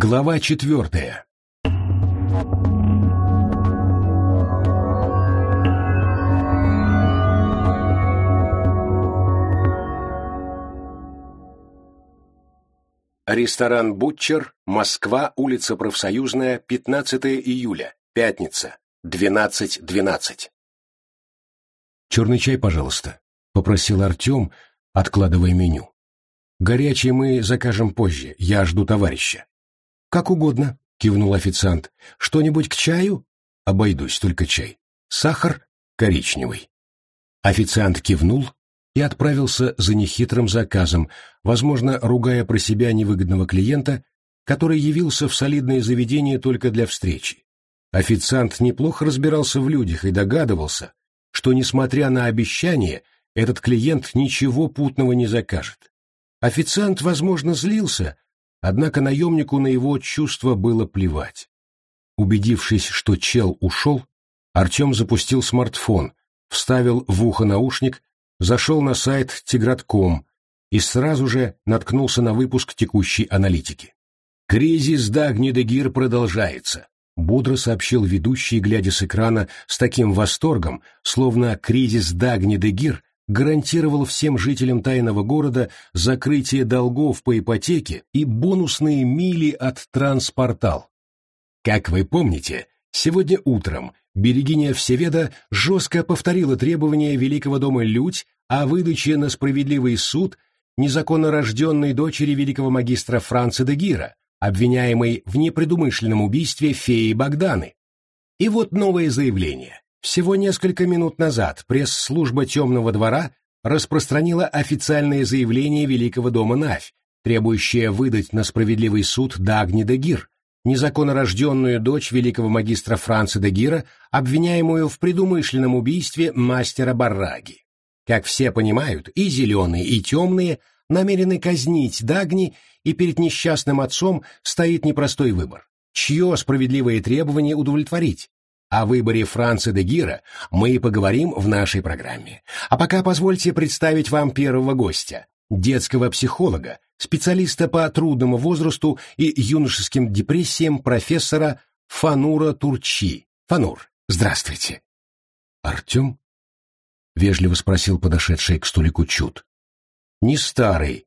Глава четвертая. Ресторан «Бутчер», Москва, улица Профсоюзная, 15 июля, пятница, 12.12. .12. «Черный чай, пожалуйста», — попросил Артем, откладывая меню. «Горячий мы закажем позже, я жду товарища». «Как угодно», — кивнул официант. «Что-нибудь к чаю?» «Обойдусь, только чай. Сахар коричневый». Официант кивнул и отправился за нехитрым заказом, возможно, ругая про себя невыгодного клиента, который явился в солидное заведение только для встречи. Официант неплохо разбирался в людях и догадывался, что, несмотря на обещание, этот клиент ничего путного не закажет. Официант, возможно, злился, однако наемнику на его чувства было плевать. Убедившись, что чел ушел, Артем запустил смартфон, вставил в ухо наушник, зашел на сайт Тигратком и сразу же наткнулся на выпуск текущей аналитики. «Кризис Дагни Дегир продолжается», — бодро сообщил ведущий, глядя с экрана с таким восторгом, словно кризис Дагни Дегир гарантировал всем жителям тайного города закрытие долгов по ипотеке и бонусные мили от Транспортал. Как вы помните, сегодня утром Берегиня Всеведа жестко повторила требования Великого дома Людь о выдаче на справедливый суд незаконно рожденной дочери великого магистра Франца де Гира, обвиняемой в непредумышленном убийстве феи Богданы. И вот новое заявление. Всего несколько минут назад пресс-служба Темного двора распространила официальное заявление Великого дома Навь, требующее выдать на справедливый суд Дагни де Гир, незаконно дочь великого магистра Франца де Гира, обвиняемую в предумышленном убийстве мастера Барраги. Как все понимают, и зеленые, и темные намерены казнить Дагни, и перед несчастным отцом стоит непростой выбор. Чье справедливое требование удовлетворить? О выборе Франца де Гира мы и поговорим в нашей программе. А пока позвольте представить вам первого гостя, детского психолога, специалиста по трудному возрасту и юношеским депрессиям профессора Фанура Турчи. Фанур, здравствуйте. Артем? Вежливо спросил подошедший к столику Чуд. Не старый,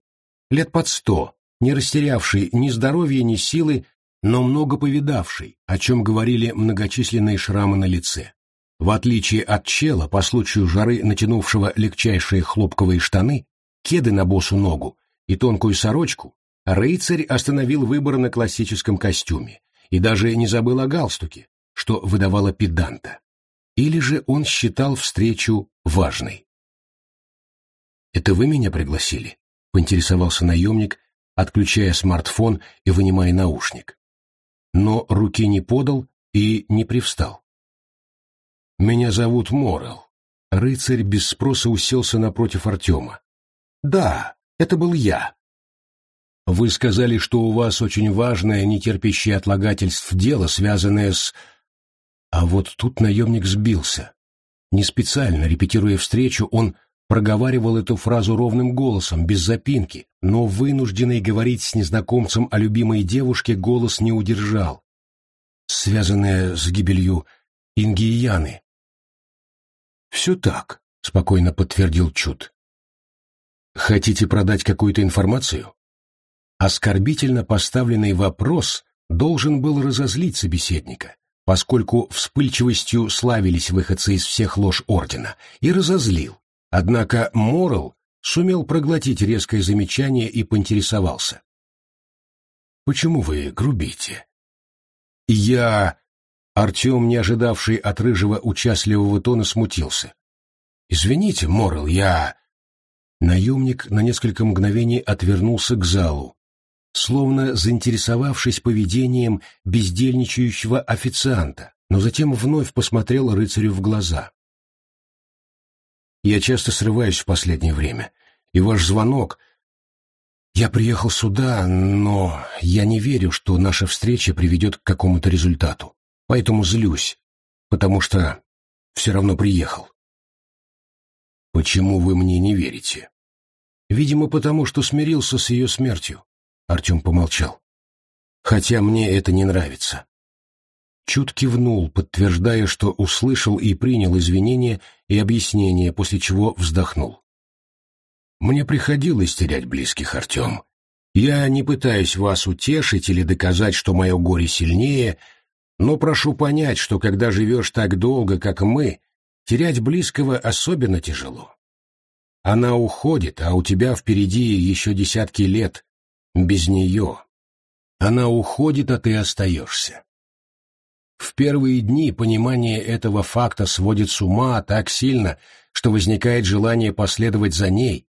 лет под сто, не растерявший ни здоровья, ни силы, но много повидавший, о чем говорили многочисленные шрамы на лице. В отличие от чела, по случаю жары натянувшего легчайшие хлопковые штаны, кеды на босу ногу и тонкую сорочку, рыцарь остановил выбор на классическом костюме и даже не забыл о галстуке, что выдавало педанта. Или же он считал встречу важной. «Это вы меня пригласили?» — поинтересовался наемник, отключая смартфон и вынимая наушник но руки не подал и не привстал. «Меня зовут Морел». Рыцарь без спроса уселся напротив Артема. «Да, это был я». «Вы сказали, что у вас очень важное, нетерпящее отлагательств дело, связанное с...» А вот тут наемник сбился. Не специально, репетируя встречу, он проговаривал эту фразу ровным голосом, без запинки, но вынужденный говорить с незнакомцем о любимой девушке голос не удержал, связанная с гибелью Инги Яны. «Все так», — спокойно подтвердил Чуд. «Хотите продать какую-то информацию?» Оскорбительно поставленный вопрос должен был разозлить собеседника, поскольку вспыльчивостью славились выходцы из всех лож Ордена, и разозлил. Однако Морл сумел проглотить резкое замечание и поинтересовался. «Почему вы грубите?» «Я...» Артем, не ожидавший от рыжего участливого тона, смутился. «Извините, Морл, я...» Наемник на несколько мгновений отвернулся к залу, словно заинтересовавшись поведением бездельничающего официанта, но затем вновь посмотрел рыцарю в глаза. Я часто срываюсь в последнее время. И ваш звонок... Я приехал сюда, но я не верю, что наша встреча приведет к какому-то результату. Поэтому злюсь, потому что все равно приехал. Почему вы мне не верите? Видимо, потому что смирился с ее смертью. Артем помолчал. хотя мне это не нравится. Чуд кивнул, подтверждая, что услышал и принял извинения и объяснения, после чего вздохнул. «Мне приходилось терять близких, Артем. Я не пытаюсь вас утешить или доказать, что мое горе сильнее, но прошу понять, что когда живешь так долго, как мы, терять близкого особенно тяжело. Она уходит, а у тебя впереди еще десятки лет. Без нее. Она уходит, а ты остаешься. В первые дни понимание этого факта сводит с ума так сильно, что возникает желание последовать за ней.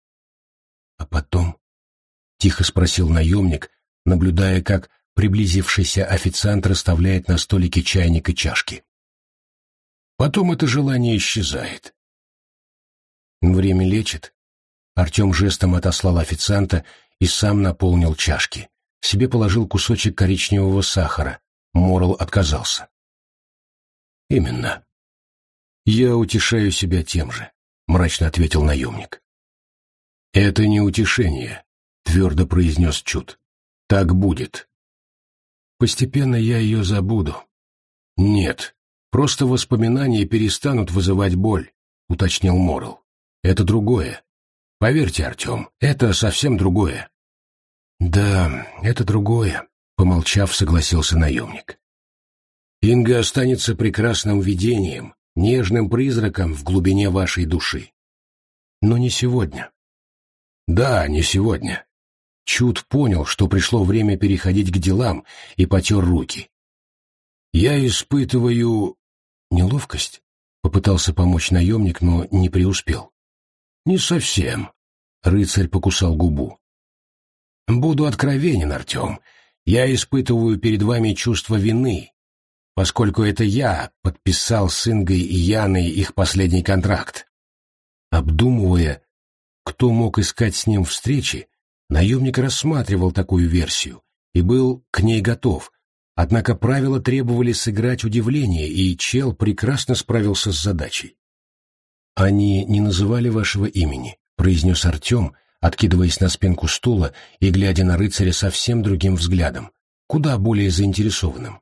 А потом, — тихо спросил наемник, наблюдая, как приблизившийся официант расставляет на столике чайник и чашки. Потом это желание исчезает. Время лечит. Артем жестом отослал официанта и сам наполнил чашки. Себе положил кусочек коричневого сахара. Морл отказался. «Именно. Я утешаю себя тем же», — мрачно ответил наемник. «Это не утешение», — твердо произнес Чуд. «Так будет». «Постепенно я ее забуду». «Нет, просто воспоминания перестанут вызывать боль», — уточнил Морл. «Это другое. Поверьте, Артем, это совсем другое». «Да, это другое», — помолчав, согласился наемник. Инга останется прекрасным видением, нежным призраком в глубине вашей души. Но не сегодня. Да, не сегодня. Чуд понял, что пришло время переходить к делам, и потер руки. Я испытываю... Неловкость? Попытался помочь наемник, но не преуспел. Не совсем. Рыцарь покусал губу. Буду откровенен, Артем. Я испытываю перед вами чувство вины, поскольку это я подписал с Ингой и Яной их последний контракт. Обдумывая, кто мог искать с ним встречи, наемник рассматривал такую версию и был к ней готов, однако правила требовали сыграть удивление, и чел прекрасно справился с задачей. «Они не называли вашего имени», — произнес Артем, откидываясь на спинку стула и глядя на рыцаря совсем другим взглядом, куда более заинтересованным.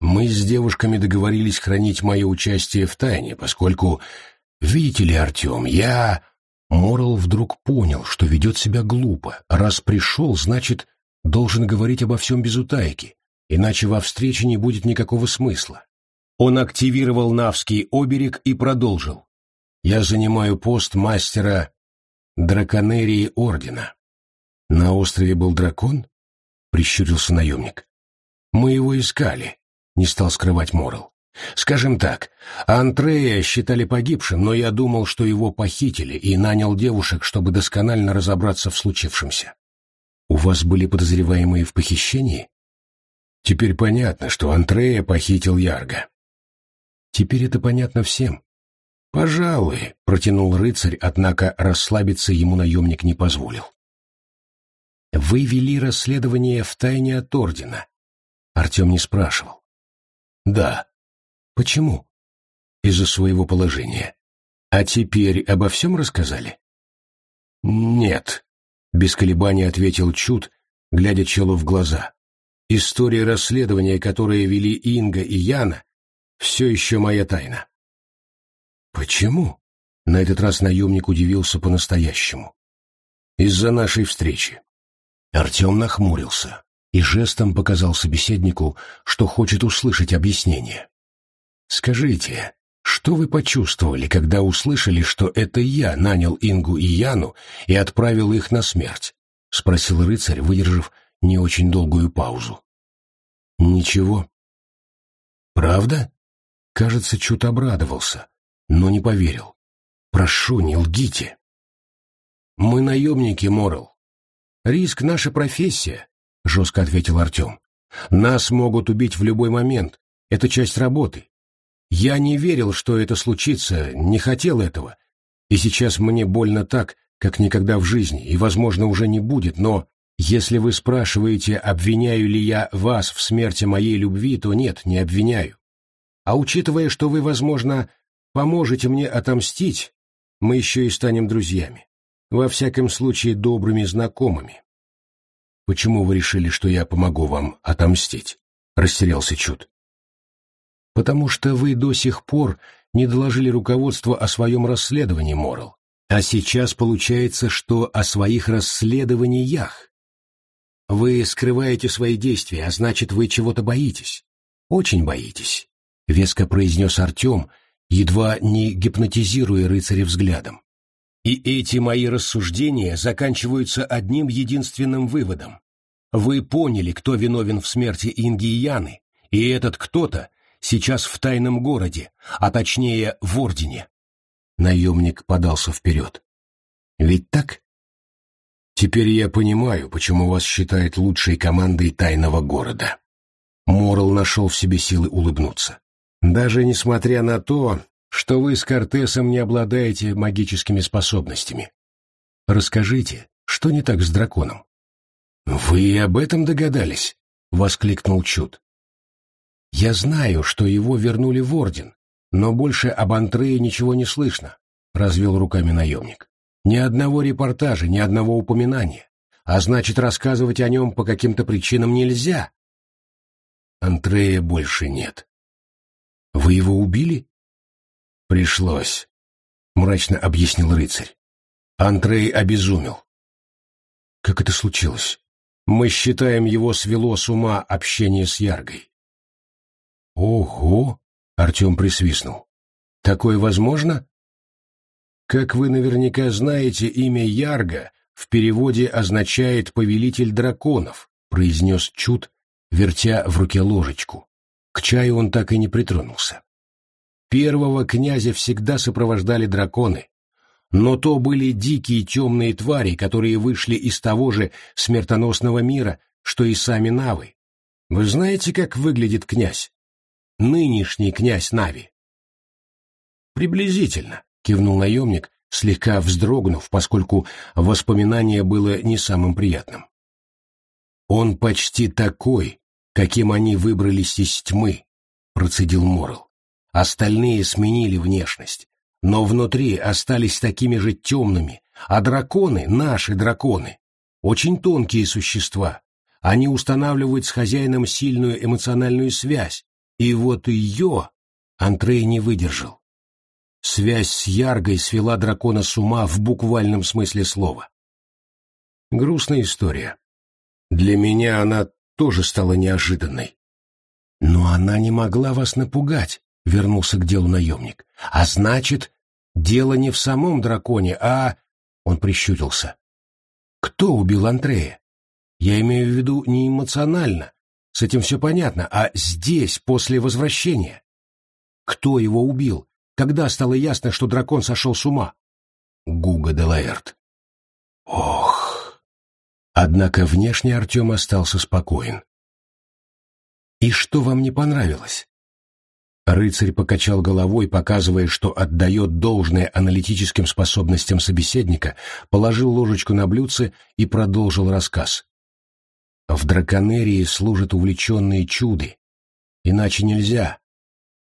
Мы с девушками договорились хранить мое участие в тайне, поскольку, видите ли, Артем, я... Морл вдруг понял, что ведет себя глупо. Раз пришел, значит, должен говорить обо всем без утайки, иначе во встрече не будет никакого смысла. Он активировал Навский оберег и продолжил. «Я занимаю пост мастера драконерии Ордена». «На острове был дракон?» — прищурился наемник. «Мы его искали не стал скрывать Морл. Скажем так, Андрея считали погибшим, но я думал, что его похитили и нанял девушек, чтобы досконально разобраться в случившемся. У вас были подозреваемые в похищении? Теперь понятно, что Андрея похитил Ярга. Теперь это понятно всем. Пожалуй, протянул рыцарь, однако расслабиться ему наемник не позволил. Вы вели расследование в тайне от ордена. Артем не спрашивал. Да. Почему? Из-за своего положения. А теперь обо всем рассказали? Нет. Без колебаний ответил Чуд, глядя Челу в глаза. История расследования, которые вели Инга и Яна, все еще моя тайна. Почему? На этот раз наемник удивился по-настоящему. Из-за нашей встречи. Артем нахмурился и жестом показал собеседнику, что хочет услышать объяснение. «Скажите, что вы почувствовали, когда услышали, что это я нанял Ингу и Яну и отправил их на смерть?» — спросил рыцарь, выдержав не очень долгую паузу. «Ничего». «Правда?» Кажется, чуть обрадовался, но не поверил. «Прошу, не лгите». «Мы наемники, Морал. Риск — наша профессия, — жестко ответил Артем. «Нас могут убить в любой момент. Это часть работы. Я не верил, что это случится, не хотел этого. И сейчас мне больно так, как никогда в жизни, и, возможно, уже не будет, но если вы спрашиваете, обвиняю ли я вас в смерти моей любви, то нет, не обвиняю. А учитывая, что вы, возможно, поможете мне отомстить, мы еще и станем друзьями. Во всяком случае, добрыми знакомыми. «Почему вы решили, что я помогу вам отомстить?» — растерялся Чуд. «Потому что вы до сих пор не доложили руководству о своем расследовании, Морал. А сейчас получается, что о своих расследованиях. Вы скрываете свои действия, а значит, вы чего-то боитесь. Очень боитесь», — веско произнес Артем, едва не гипнотизируя рыцаря взглядом. И эти мои рассуждения заканчиваются одним единственным выводом. Вы поняли, кто виновен в смерти Инги и Яны, и этот кто-то сейчас в тайном городе, а точнее в Ордене. Наемник подался вперед. Ведь так? Теперь я понимаю, почему вас считают лучшей командой тайного города. Морал нашел в себе силы улыбнуться. Даже несмотря на то, что вы с Кортесом не обладаете магическими способностями. Расскажите, что не так с драконом? Вы об этом догадались, воскликнул Чуд. Я знаю, что его вернули в орден, но больше об Антрее ничего не слышно, развел руками наемник. Ни одного репортажа, ни одного упоминания. А значит, рассказывать о нем по каким-то причинам нельзя. Антрея больше нет. Вы его убили? «Пришлось», — мрачно объяснил рыцарь. Андрей обезумел. «Как это случилось? Мы считаем, его свело с ума общение с Яргой». «Ого!» — Артем присвистнул. «Такое возможно?» «Как вы наверняка знаете, имя Ярга в переводе означает «повелитель драконов», — произнес Чуд, вертя в руке ложечку. К чаю он так и не притронулся. Первого князя всегда сопровождали драконы, но то были дикие темные твари, которые вышли из того же смертоносного мира, что и сами Навы. Вы знаете, как выглядит князь? Нынешний князь Нави. Приблизительно, кивнул наемник, слегка вздрогнув, поскольку воспоминание было не самым приятным. Он почти такой, каким они выбрались из тьмы, процедил Морл. Остальные сменили внешность, но внутри остались такими же темными, а драконы, наши драконы, очень тонкие существа. Они устанавливают с хозяином сильную эмоциональную связь, и вот ее Антрей не выдержал. Связь с Яргой свела дракона с ума в буквальном смысле слова. Грустная история. Для меня она тоже стала неожиданной. Но она не могла вас напугать вернулся к делу наемник. А значит, дело не в самом драконе, а... Он прищурился. Кто убил Андрея? Я имею в виду не эмоционально, с этим все понятно, а здесь, после возвращения. Кто его убил? Когда стало ясно, что дракон сошел с ума? Гуга де. Ох! Однако внешне Артем остался спокоен. И что вам не понравилось? Рыцарь покачал головой, показывая, что отдает должное аналитическим способностям собеседника, положил ложечку на блюдце и продолжил рассказ. В драконерии служат увлеченные чуды. Иначе нельзя.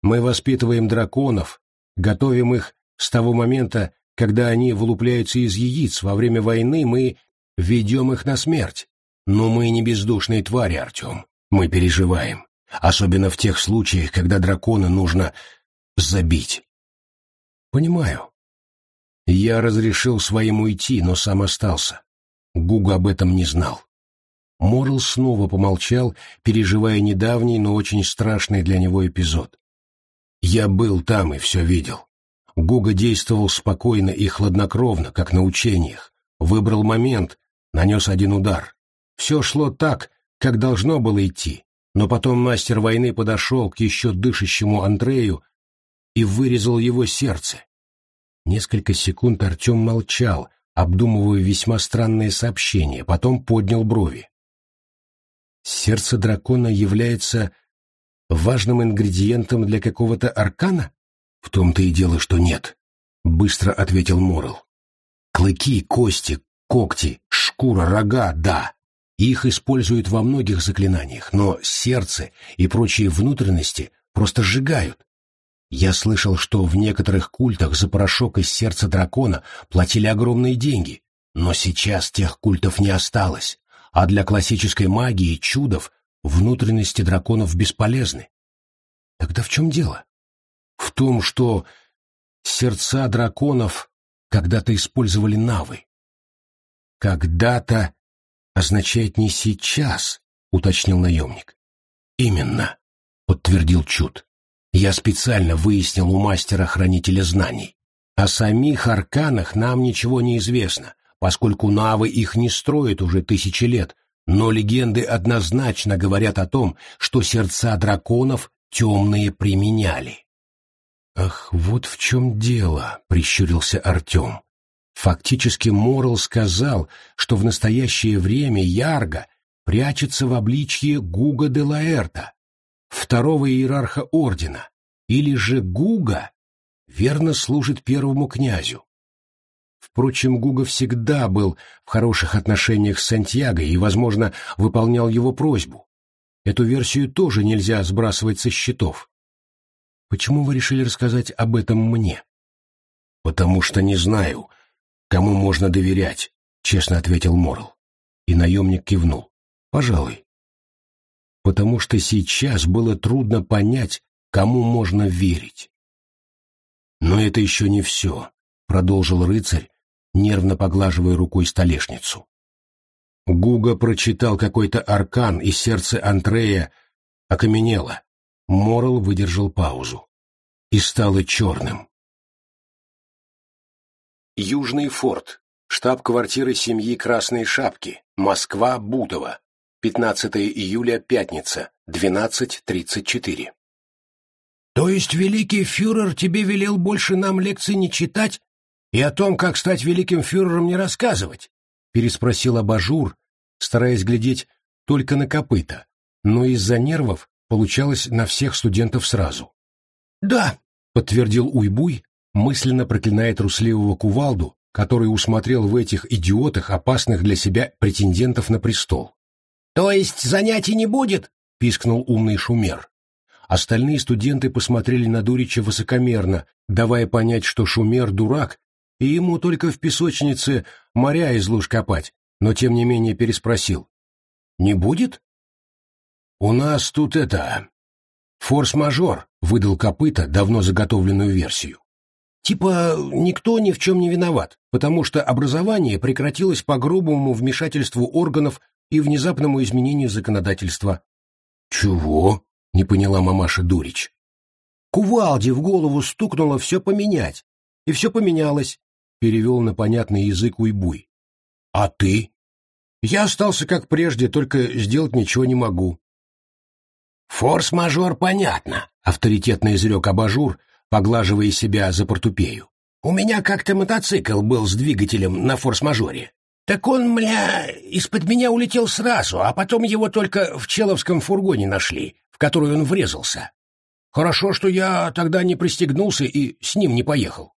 Мы воспитываем драконов, готовим их с того момента, когда они вылупляются из яиц. Во время войны мы ведем их на смерть. Но мы не бездушные твари, Артем. Мы переживаем особенно в тех случаях, когда дракона нужно забить. Понимаю. Я разрешил своим уйти, но сам остался. Гуга об этом не знал. Морл снова помолчал, переживая недавний, но очень страшный для него эпизод. Я был там и все видел. Гуга действовал спокойно и хладнокровно, как на учениях. Выбрал момент, нанес один удар. Все шло так, как должно было идти. Но потом мастер войны подошел к еще дышащему Андрею и вырезал его сердце. Несколько секунд Артем молчал, обдумывая весьма странные сообщения, потом поднял брови. Сердце дракона является важным ингредиентом для какого-то аркана? В том-то и дело, что нет, — быстро ответил Морел. Клыки, кости, когти, шкура, рога — да. Их используют во многих заклинаниях, но сердце и прочие внутренности просто сжигают. Я слышал, что в некоторых культах за порошок из сердца дракона платили огромные деньги, но сейчас тех культов не осталось, А для классической магии чудов внутренности драконов бесполезны. Тогда в чем дело? В том, что сердца драконов когда-то использовали навы. «Когда-то» означает не сейчас, — уточнил наемник. «Именно», — подтвердил Чуд. «Я специально выяснил у мастера-хранителя знаний. О самих арканах нам ничего не известно, поскольку навы их не строят уже тысячи лет, но легенды однозначно говорят о том, что сердца драконов темные применяли. «Ах, вот в чем дело», — прищурился Артем. Фактически Морл сказал, что в настоящее время Ярго прячется в обличье Гуга де Лаэрта, второго иерарха ордена, или же Гуга верно служит первому князю. Впрочем, Гуга всегда был в хороших отношениях с Сантьяго и, возможно, выполнял его просьбу. Эту версию тоже нельзя сбрасывать со счетов. Почему вы решили рассказать об этом мне? Потому что не знаю, кому можно доверять, честно ответил Морл. И наемник кивнул. Пожалуй. Потому что сейчас было трудно понять, кому можно верить. Но это еще не все, продолжил рыцарь, нервно поглаживая рукой столешницу. Гуга прочитал какой-то аркан, и сердце Антрея окаменело. Морл выдержал паузу. И стало черным. Южный форт. Штаб-квартира семьи Красной Шапки. Москва, Бутово. 15 июля, пятница, 12.34. «То есть великий фюрер тебе велел больше нам лекций не читать и о том, как стать великим фюрером, не рассказывать?» — переспросил Абажур, стараясь глядеть только на копыта, но из-за нервов получалось на всех студентов сразу. «Да», — подтвердил Уйбуй, мысленно проклиная трусливого кувалду, который усмотрел в этих идиотах опасных для себя претендентов на престол. «То есть занятий не будет?» — пискнул умный шумер. Остальные студенты посмотрели на Дурича высокомерно, давая понять, что шумер дурак, и ему только в песочнице моря из луж копать, но тем не менее переспросил. «Не будет?» «У нас тут это... форс-мажор», — выдал копыта давно заготовленную версию. Типа никто ни в чем не виноват, потому что образование прекратилось по грубому вмешательству органов и внезапному изменению законодательства. «Чего?» — не поняла мамаша Дурич. Кувалде в голову стукнуло все поменять, и все поменялось, — перевел на понятный язык Уйбуй. «А ты?» «Я остался как прежде, только сделать ничего не могу». «Форс-мажор понятно», — авторитетно изрек абажур, поглаживая себя за портупею. «У меня как-то мотоцикл был с двигателем на форс-мажоре. Так он, мля, из-под меня улетел сразу, а потом его только в человском фургоне нашли, в который он врезался. Хорошо, что я тогда не пристегнулся и с ним не поехал.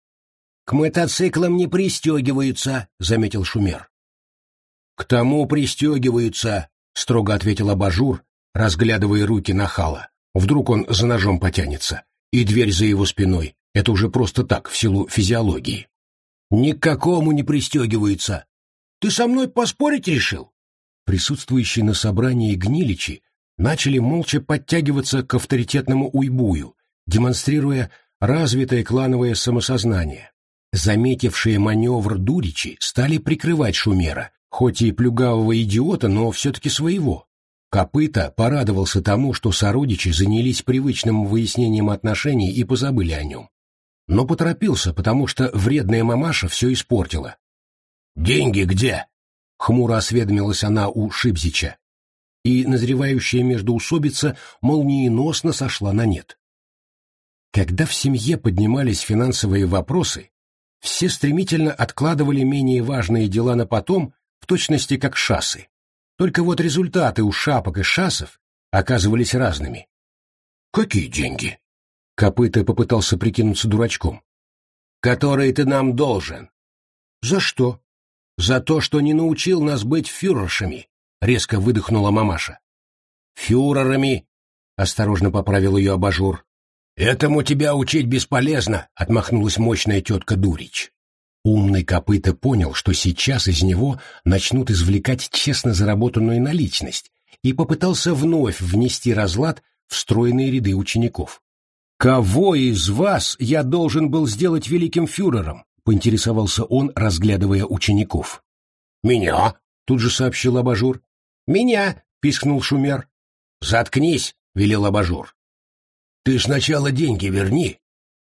«К мотоциклам не пристегиваются», — заметил Шумер. «К тому пристегиваются», — строго ответил абажур, разглядывая руки нахала. Вдруг он за ножом потянется, и дверь за его спиной. Это уже просто так, в силу физиологии. «Ни к какому не пристегиваются. Ты со мной поспорить решил?» Присутствующие на собрании гниличи начали молча подтягиваться к авторитетному уйбую, демонстрируя развитое клановое самосознание. Заметившие маневр дуричи стали прикрывать Шумера, хоть и плюгавого идиота, но все-таки своего. Копыта порадовался тому, что сородичи занялись привычным выяснением отношений и позабыли о нем. Но поторопился, потому что вредная мамаша все испортила. «Деньги где?» — хмуро осведомилась она у Шибзича. И назревающая междоусобица молниеносно сошла на нет. Когда в семье поднимались финансовые вопросы, все стремительно откладывали менее важные дела на потом, в точности как шассы. Только вот результаты у шапок и шасов оказывались разными. «Какие деньги?» Копыта попытался прикинуться дурачком. «Которые ты нам должен». «За что?» «За то, что не научил нас быть фюрершами», — резко выдохнула мамаша. «Фюрерами», — осторожно поправил ее абажур. «Этому тебя учить бесполезно», — отмахнулась мощная тетка Дурич. Умный копыта понял, что сейчас из него начнут извлекать честно заработанную наличность, и попытался вновь внести разлад в стройные ряды учеников. «Кого из вас я должен был сделать великим фюрером?» — поинтересовался он, разглядывая учеников. «Меня», — тут же сообщил абажур. «Меня», — пискнул Шумер. «Заткнись», — велел абажур. «Ты сначала деньги верни,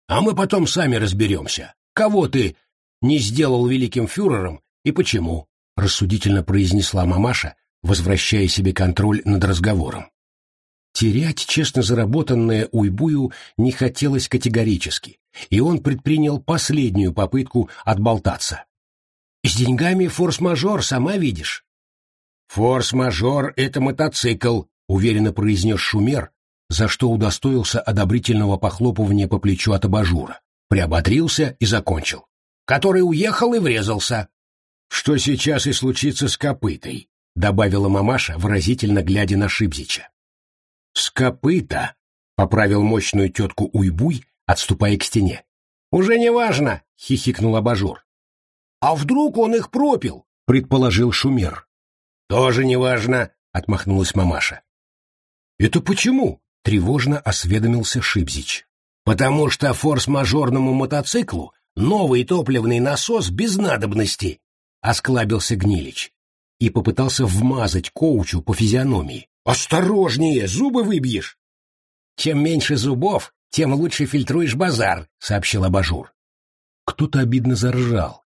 а мы потом сами разберемся, кого ты не сделал великим фюрером и почему», — рассудительно произнесла мамаша, возвращая себе контроль над разговором. Терять честно заработанное уйбую не хотелось категорически, и он предпринял последнюю попытку отболтаться. «С деньгами форс-мажор, сама видишь». «Форс-мажор — это мотоцикл», — уверенно произнес Шумер, за что удостоился одобрительного похлопывания по плечу от абажура, приоботрился и закончил. «Который уехал и врезался». «Что сейчас и случится с копытой», — добавила мамаша, выразительно глядя на Шибзича. «С копыта», — поправил мощную тетку Уйбуй, отступая к стене. «Уже не важно», — хихикнул абажур. «А вдруг он их пропил?» — предположил Шумер. «Тоже не важно», — отмахнулась мамаша. «Это почему?» — тревожно осведомился Шибзич. «Потому что форс-мажорному мотоциклу новый топливный насос без надобности», — осклабился Гнилич и попытался вмазать коучу по физиономии. «Осторожнее, зубы выбьешь!» «Чем меньше зубов, тем лучше фильтруешь базар», — сообщил абажур. Кто-то обидно заржал.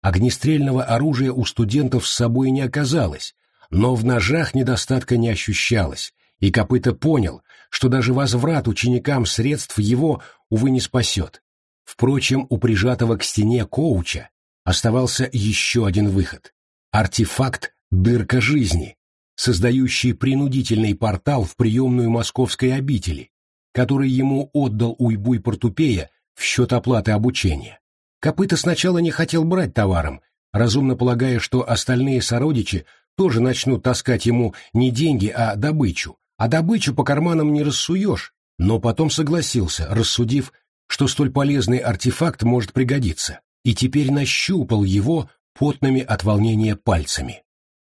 Огнестрельного оружия у студентов с собой не оказалось, но в ножах недостатка не ощущалось, и Копыта понял, что даже возврат ученикам средств его, увы, не спасет. Впрочем, у прижатого к стене коуча оставался еще один выход. Артефакт «Дырка жизни», создающий принудительный портал в приемную московской обители, который ему отдал Уйбуй Портупея в счет оплаты обучения. Копыта сначала не хотел брать товаром, разумно полагая, что остальные сородичи тоже начнут таскать ему не деньги, а добычу, а добычу по карманам не рассуешь, но потом согласился, рассудив, что столь полезный артефакт может пригодиться, и теперь нащупал его потными от волнения пальцами.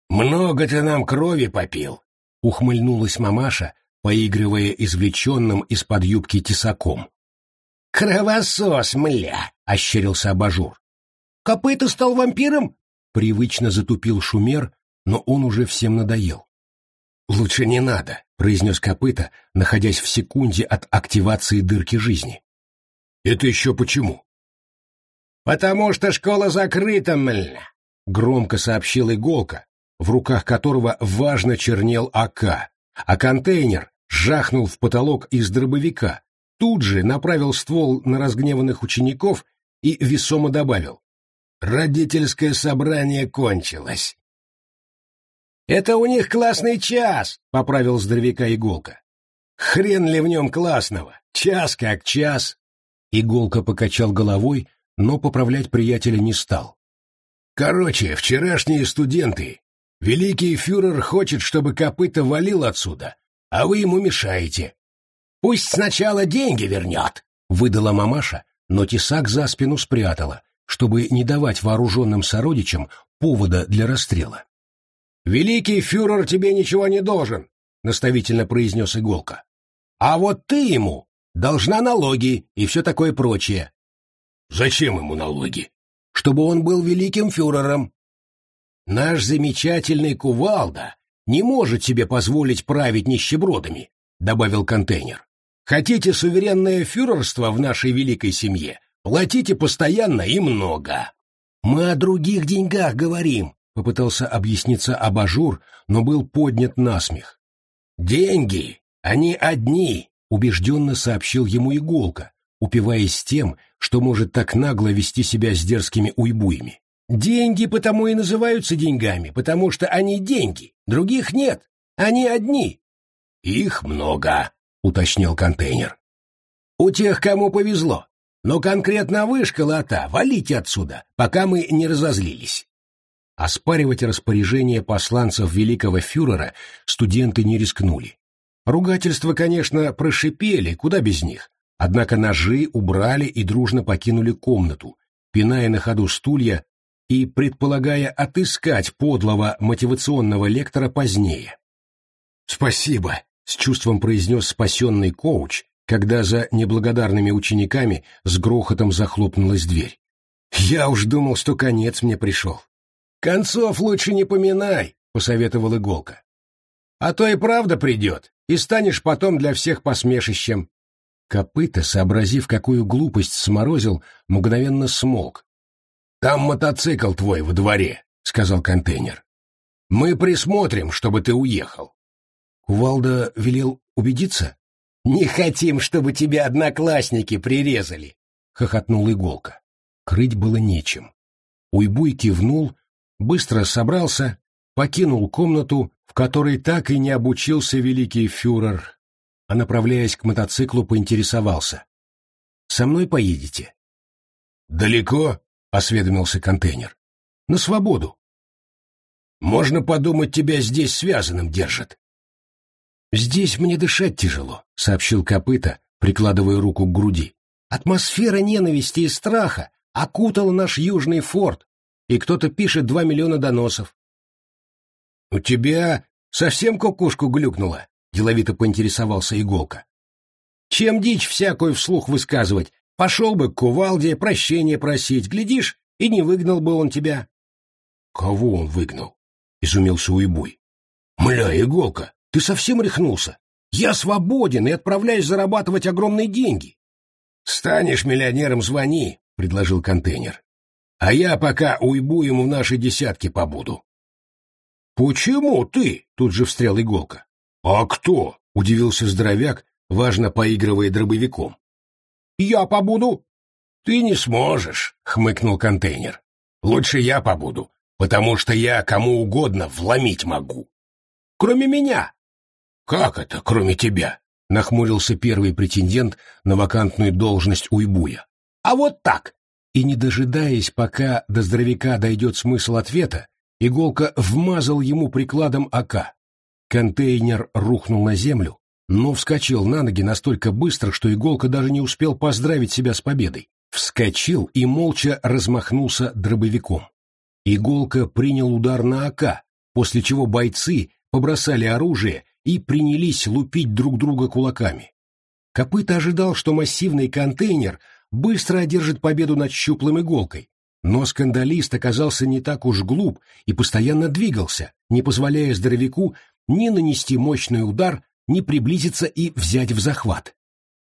«Много ты нам крови попил!» — ухмыльнулась мамаша, поигрывая извлеченным из-под юбки тесаком. «Кровосос, мля!» — ощерился абажур. «Копыта стал вампиром?» — привычно затупил шумер, но он уже всем надоел. «Лучше не надо», — произнес копыта, находясь в секунде от активации дырки жизни. «Это еще почему?» «Потому что школа закрыта, мля!» — громко сообщил Иголка, в руках которого важно чернел АК, а контейнер жахнул в потолок из дробовика, тут же направил ствол на разгневанных учеников и весомо добавил. «Родительское собрание кончилось». «Это у них классный час», — поправил здоровяка Иголка. «Хрен ли в нем классного? Час как час». Иголка покачал головой, но поправлять приятеля не стал. «Короче, вчерашние студенты Великий фюрер хочет, чтобы копыта валил отсюда, а вы ему мешаете. Пусть сначала деньги вернет, — выдала мамаша, но тесак за спину спрятала, чтобы не давать вооруженным сородичам повода для расстрела. «Великий фюрер тебе ничего не должен», — наставительно произнес Иголка. «А вот ты ему должна налоги и все такое прочее». «Зачем ему налоги?» «Чтобы он был великим фюрером», Наш замечательный кувалда не может себе позволить править нищебродами, добавил контейнер. Хотите суверенное фюрерство в нашей великой семье? Платите постоянно и много. Мы о других деньгах говорим, попытался объясниться абажур, но был поднят на смех. Деньги, они одни, убежденно сообщил ему иголка, упиваясь тем, что может так нагло вести себя с дерзкими уйбуями. Деньги потому и называются деньгами, потому что они деньги, других нет, они одни. Их много, уточнил контейнер. У тех, кому повезло. Но конкретно вы, школота, валите отсюда, пока мы не разозлились. Оспаривать распоряжение посланцев великого фюрера студенты не рискнули. Ругательства, конечно, прошипели, куда без них, однако ножи убрали и дружно покинули комнату, пиная на ходу стулья и предполагая отыскать подлого мотивационного лектора позднее. «Спасибо», — с чувством произнес спасенный коуч, когда за неблагодарными учениками с грохотом захлопнулась дверь. «Я уж думал, что конец мне пришел». «Концов лучше не поминай», — посоветовал Иголка. «А то и правда придет, и станешь потом для всех посмешищем». Копыта, сообразив, какую глупость сморозил, мгновенно смолк. «Там мотоцикл твой во дворе», — сказал контейнер. «Мы присмотрим, чтобы ты уехал». Кувалда велел убедиться? «Не хотим, чтобы тебя одноклассники прирезали», — хохотнул Иголка. Крыть было нечем. Уйбуй кивнул, быстро собрался, покинул комнату, в которой так и не обучился великий фюрер, а, направляясь к мотоциклу, поинтересовался. «Со мной поедете?» «Далеко?» — осведомился контейнер. «На свободу». «Можно подумать, тебя здесь связанным держат». «Здесь мне дышать тяжело», — сообщил копыта, прикладывая руку к груди. «Атмосфера ненависти и страха окутала наш южный форт, и кто-то пишет два миллиона доносов». «У тебя совсем кукушку глюкнула?» — деловито поинтересовался Иголка. «Чем дичь всякую вслух высказывать? Пошел бы к кувалде прощения просить, глядишь, и не выгнал бы он тебя». «Кого он выгнал?» — изумился Уйбуй. «Мля, Иголка, ты совсем рехнулся? Я свободен и отправляюсь зарабатывать огромные деньги». «Станешь миллионером, звони», — предложил контейнер. «А я пока уйбу ему в наши десятки побуду». «Почему ты?» — тут же встрял Иголка. «А кто?» — удивился здоровяк, важно поигрывая дробовиком. «Я побуду». «Ты не сможешь», — хмыкнул контейнер. «Лучше я побуду, потому что я кому угодно вломить могу». «Кроме меня». «Как это, кроме тебя?» — нахмурился первый претендент на вакантную должность уйбуя. «А вот так». И не дожидаясь, пока до здоровяка дойдет смысл ответа, иголка вмазал ему прикладом АК. Контейнер рухнул на землю, но вскочил на ноги настолько быстро, что иголка даже не успел поздравить себя с победой. Вскочил и молча размахнулся дробовиком. Иголка принял удар на АК, после чего бойцы побросали оружие и принялись лупить друг друга кулаками. Копыта ожидал, что массивный контейнер быстро одержит победу над щуплым иголкой, но скандалист оказался не так уж глуп и постоянно двигался, не позволяя здоровяку ни нанести мощный удар, ни приблизиться и взять в захват.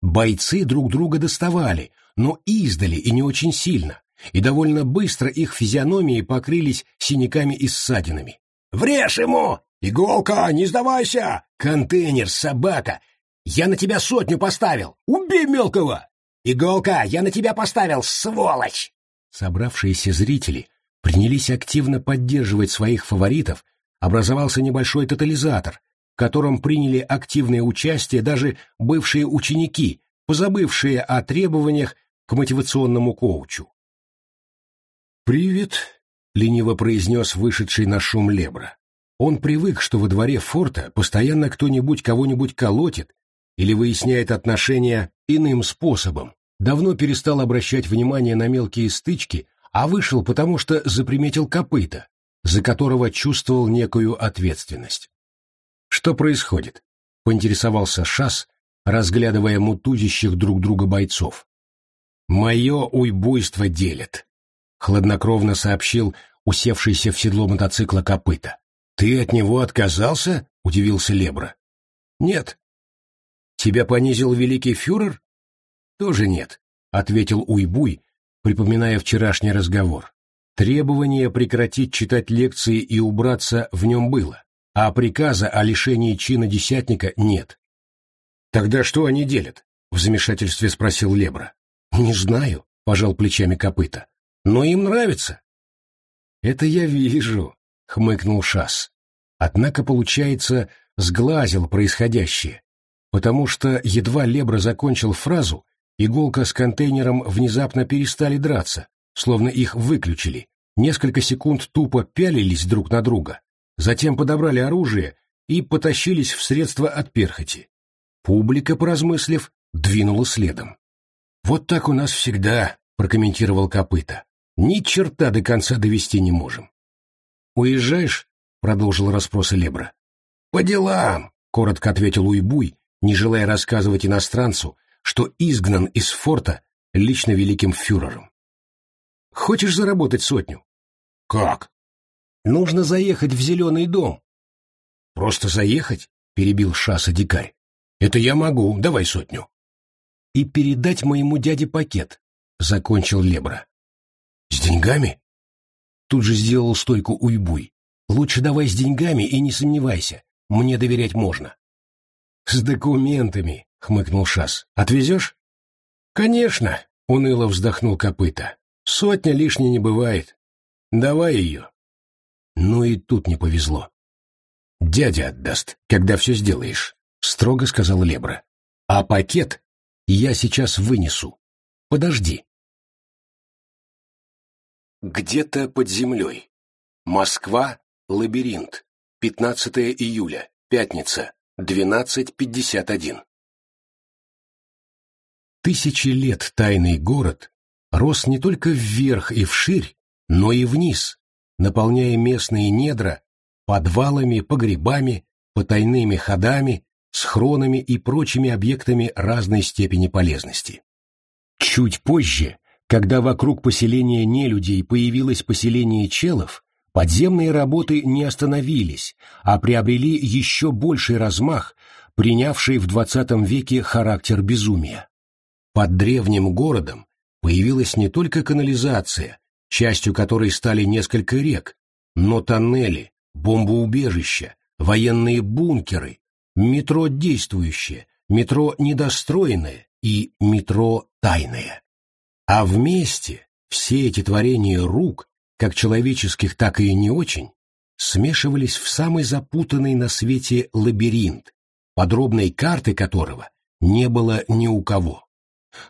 Бойцы друг друга доставали, но издали и не очень сильно, и довольно быстро их физиономии покрылись синяками и ссадинами. «Врежь ему! Иголка, не сдавайся! Контейнер, собака! Я на тебя сотню поставил! Убей мелкого! Иголка, я на тебя поставил, сволочь!» Собравшиеся зрители принялись активно поддерживать своих фаворитов образовался небольшой тотализатор, в котором приняли активное участие даже бывшие ученики, позабывшие о требованиях к мотивационному коучу. «Привет», — лениво произнес вышедший на шум Лебра. Он привык, что во дворе форта постоянно кто-нибудь кого-нибудь колотит или выясняет отношения иным способом. Давно перестал обращать внимание на мелкие стычки, а вышел потому, что заприметил копыта, за которого чувствовал некую ответственность. «Что происходит?» — поинтересовался Шас, разглядывая мутузящих друг друга бойцов. «Мое уйбуйство делит», — хладнокровно сообщил усевшийся в седло мотоцикла копыта. «Ты от него отказался?» — удивился Лебра. «Нет». «Тебя понизил великий фюрер?» «Тоже нет», — ответил Уйбуй, припоминая вчерашний разговор. Требование прекратить читать лекции и убраться в нем было, а приказа о лишении чина десятника нет. «Тогда что они делят?» — в замешательстве спросил Лебра. «Не знаю», — пожал плечами копыта. «Но им нравится». «Это я вижу», — хмыкнул Шас. Однако, получается, сглазил происходящее, потому что едва Лебра закончил фразу, иголка с контейнером внезапно перестали драться, словно их выключили, несколько секунд тупо пялились друг на друга, затем подобрали оружие и потащились в средства от перхоти. Публика, поразмыслив, двинула следом. «Вот так у нас всегда», — прокомментировал Копыта. Ни черта до конца довести не можем. «Уезжаешь?» — продолжил расспросы Лебра. «По делам», — коротко ответил Уйбуй, не желая рассказывать иностранцу, что изгнан из форта лично великим фюрером. «Хочешь заработать сотню?» «Как?» «Нужно заехать в зеленый дом». «Просто заехать?» — перебил Шаса дикарь. «Это я могу, давай сотню». «И передать моему дяде пакет», — закончил Лебра. «С деньгами?» Тут же сделал стойку Уйбуй. «Лучше давай с деньгами и не сомневайся, мне доверять можно». «С документами», — хмыкнул Шас. «Отвезешь?» «Конечно», — уныло вздохнул копыта. «Сотня лишней не бывает. Давай ее». Ну и тут не повезло. «Дядя отдаст, когда все сделаешь», — строго сказал Лебра. «А пакет я сейчас вынесу. Подожди». Где-то под землей. Москва, лабиринт. 15 июля, пятница, 12.51. Тысячи лет тайный город рос не только вверх и вширь, но и вниз, наполняя местные недра подвалами, погребами, потайными ходами, схронами и прочими объектами разной степени полезности. Чуть позже, когда вокруг поселения нелюдей появилось поселение челов, подземные работы не остановились, а приобрели еще больший размах, принявший в XX веке характер безумия. Под древним городом появилась не только канализация, частью которой стали несколько рек, но тоннели, бомбоубежища, военные бункеры, метро действующее, метро недостроенное и метро тайное. А вместе все эти творения рук, как человеческих, так и не очень, смешивались в самый запутанный на свете лабиринт, подробной карты которого не было ни у кого.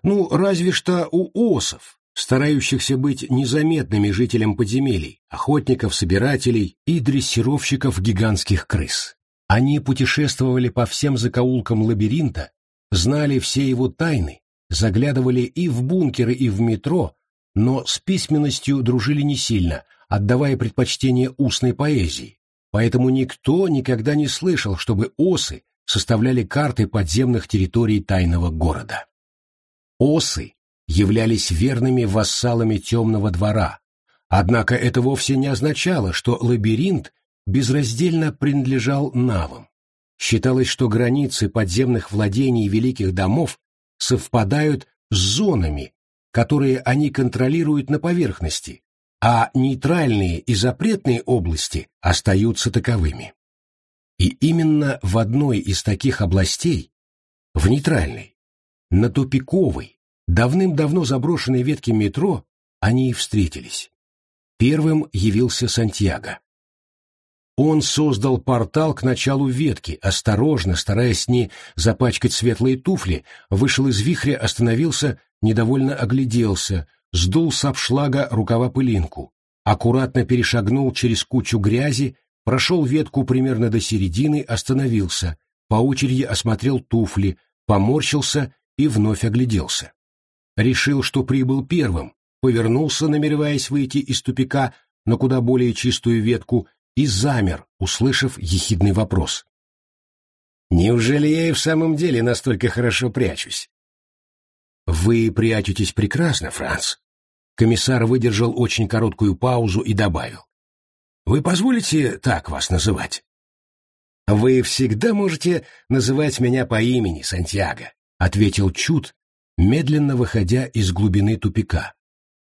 Ну, разве что у осов, старающихся быть незаметными жителям подземелий, охотников, собирателей и дрессировщиков гигантских крыс. Они путешествовали по всем закоулкам лабиринта, знали все его тайны, заглядывали и в бункеры, и в метро, но с письменностью дружили не сильно, отдавая предпочтение устной поэзии. Поэтому никто никогда не слышал, чтобы осы составляли карты подземных территорий тайного города. Осы являлись верными вассалами темного двора, однако это вовсе не означало, что лабиринт безраздельно принадлежал навам. Считалось, что границы подземных владений великих домов совпадают с зонами, которые они контролируют на поверхности, а нейтральные и запретные области остаются таковыми. И именно в одной из таких областей, в нейтральной, на тупиковой, давным-давно заброшенной ветке метро они и встретились. Первым явился Сантьяго. Он создал портал к началу ветки, осторожно, стараясь не запачкать светлые туфли, вышел из вихря, остановился, недовольно огляделся, сдул с обшлага рукава пылинку, аккуратно перешагнул через кучу грязи, прошел ветку примерно до середины, остановился, по очереди осмотрел туфли, поморщился и вновь огляделся решил, что прибыл первым, повернулся, намереваясь выйти из тупика на куда более чистую ветку, и замер, услышав ехидный вопрос. «Неужели я и в самом деле настолько хорошо прячусь?» «Вы прячетесь прекрасно, Франц». Комиссар выдержал очень короткую паузу и добавил. «Вы позволите так вас называть?» «Вы всегда можете называть меня по имени, Сантьяго», — ответил Чуд, медленно выходя из глубины тупика,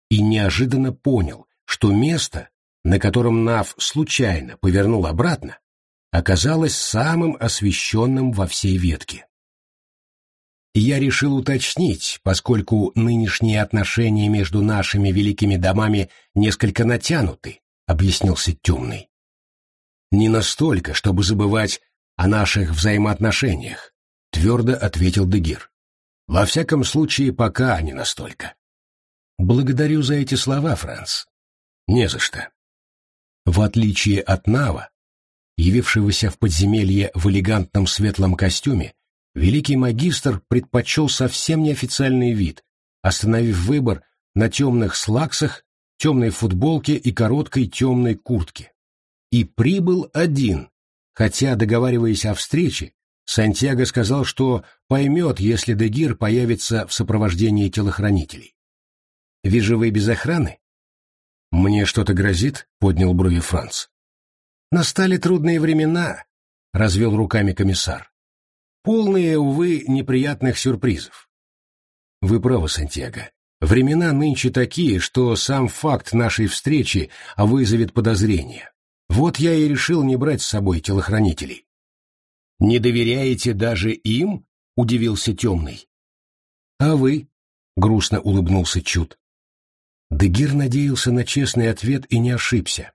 и неожиданно понял, что место, на котором Нав случайно повернул обратно, оказалось самым освещенным во всей ветке. Я решил уточнить, поскольку нынешние отношения между нашими великими домами несколько натянуты, объяснился темный. Не настолько, чтобы забывать о наших взаимоотношениях, твердо ответил Дегир. Во всяком случае, пока не настолько. Благодарю за эти слова, Франц. Не за что. В отличие от Нава, явившегося в подземелье в элегантном светлом костюме, великий магистр предпочел совсем неофициальный вид, остановив выбор на темных слаксах темной футболке и короткой темной куртке. И прибыл один, хотя, договариваясь о встрече, Сантьяго сказал, что поймет, если Дегир появится в сопровождении телохранителей. «Вижу, вы без охраны?» «Мне что-то грозит?» — поднял брови Франц. «Настали трудные времена», — развел руками комиссар. «Полные, увы, неприятных сюрпризов». «Вы правы, Сантьяго. Времена нынче такие, что сам факт нашей встречи вызовет подозрения. Вот я и решил не брать с собой телохранителей. «Не доверяете даже им?» — удивился темный. «А вы?» — грустно улыбнулся Чуд. Дегир надеялся на честный ответ и не ошибся.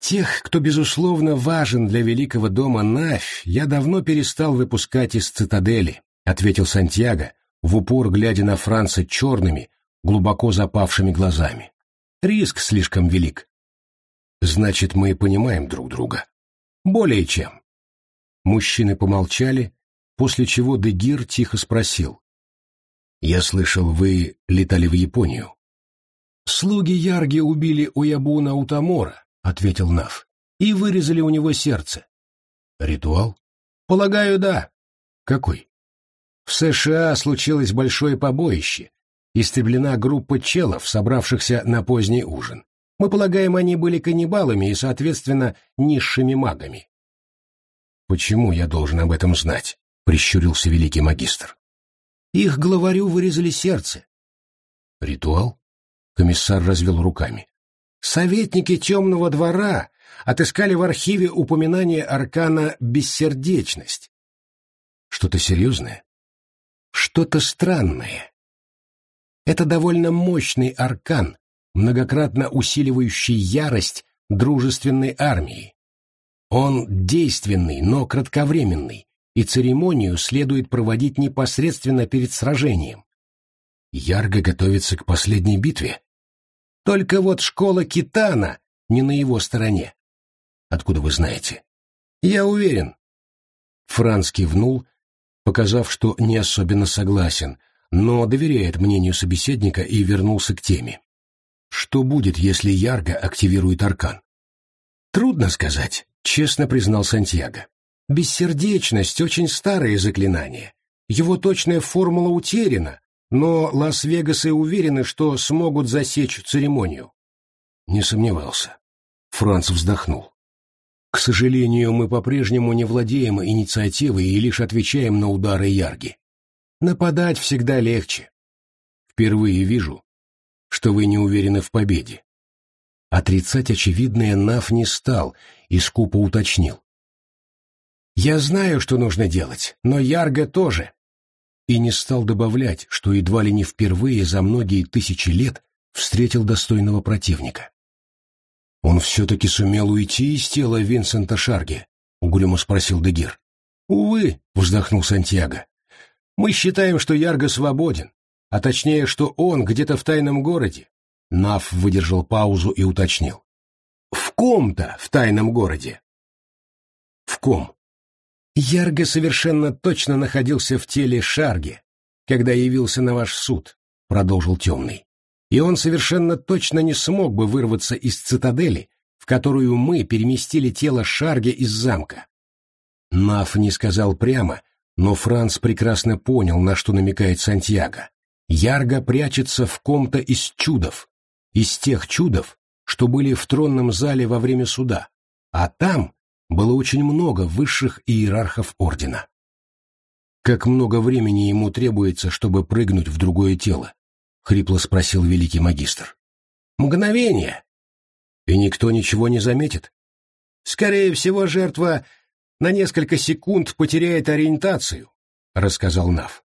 «Тех, кто, безусловно, важен для великого дома Навь, я давно перестал выпускать из цитадели», — ответил Сантьяго, в упор глядя на Франца черными, глубоко запавшими глазами. «Риск слишком велик». «Значит, мы понимаем друг друга». «Более чем». Мужчины помолчали, после чего Дегир тихо спросил. «Я слышал, вы летали в Японию». «Слуги Ярги убили Уябуна Утамора», — ответил Нав, — «и вырезали у него сердце». «Ритуал?» «Полагаю, да». «Какой?» В США случилось большое побоище. Истреблена группа челов, собравшихся на поздний ужин. Мы полагаем, они были каннибалами и, соответственно, низшими магами. «Почему я должен об этом знать?» — прищурился великий магистр. «Их главарю вырезали сердце». «Ритуал?» — комиссар развел руками. «Советники темного двора отыскали в архиве упоминание аркана «бессердечность». Что-то серьезное? что-то странное. Это довольно мощный аркан, многократно усиливающий ярость дружественной армии. Он действенный, но кратковременный, и церемонию следует проводить непосредственно перед сражением. Ярго готовится к последней битве. Только вот школа Китана не на его стороне. Откуда вы знаете? Я уверен. Франц кивнул, показав, что не особенно согласен, но доверяет мнению собеседника и вернулся к теме. Что будет, если Ярго активирует аркан? Трудно сказать, честно признал Сантьяго. Бессердечность — очень старое заклинание. Его точная формула утеряна, но Лас-Вегасы уверены, что смогут засечь церемонию. Не сомневался. Франц вздохнул. К сожалению, мы по-прежнему не владеем инициативой и лишь отвечаем на удары Ярги. Нападать всегда легче. Впервые вижу, что вы не уверены в победе. Отрицать очевидное Нав не стал и скупо уточнил. «Я знаю, что нужно делать, но Ярга тоже». И не стал добавлять, что едва ли не впервые за многие тысячи лет встретил достойного противника. «Он все-таки сумел уйти из тела Винсента Шарги?» — угрюмо спросил Дегир. «Увы», — вздохнул Сантьяго. «Мы считаем, что Ярго свободен, а точнее, что он где-то в тайном городе». Нав выдержал паузу и уточнил. «В ком-то в тайном городе?» «В ком?» Ярго совершенно точно находился в теле Шарги, когда явился на ваш суд, — продолжил Темный и он совершенно точно не смог бы вырваться из цитадели, в которую мы переместили тело Шарге из замка. Наф не сказал прямо, но Франц прекрасно понял, на что намекает Сантьяго. Ярго прячется в ком-то из чудов, из тех чудов, что были в тронном зале во время суда, а там было очень много высших иерархов ордена. Как много времени ему требуется, чтобы прыгнуть в другое тело? хрипло спросил великий магистр. Мгновение. И никто ничего не заметит. Скорее всего, жертва на несколько секунд потеряет ориентацию, рассказал Нав.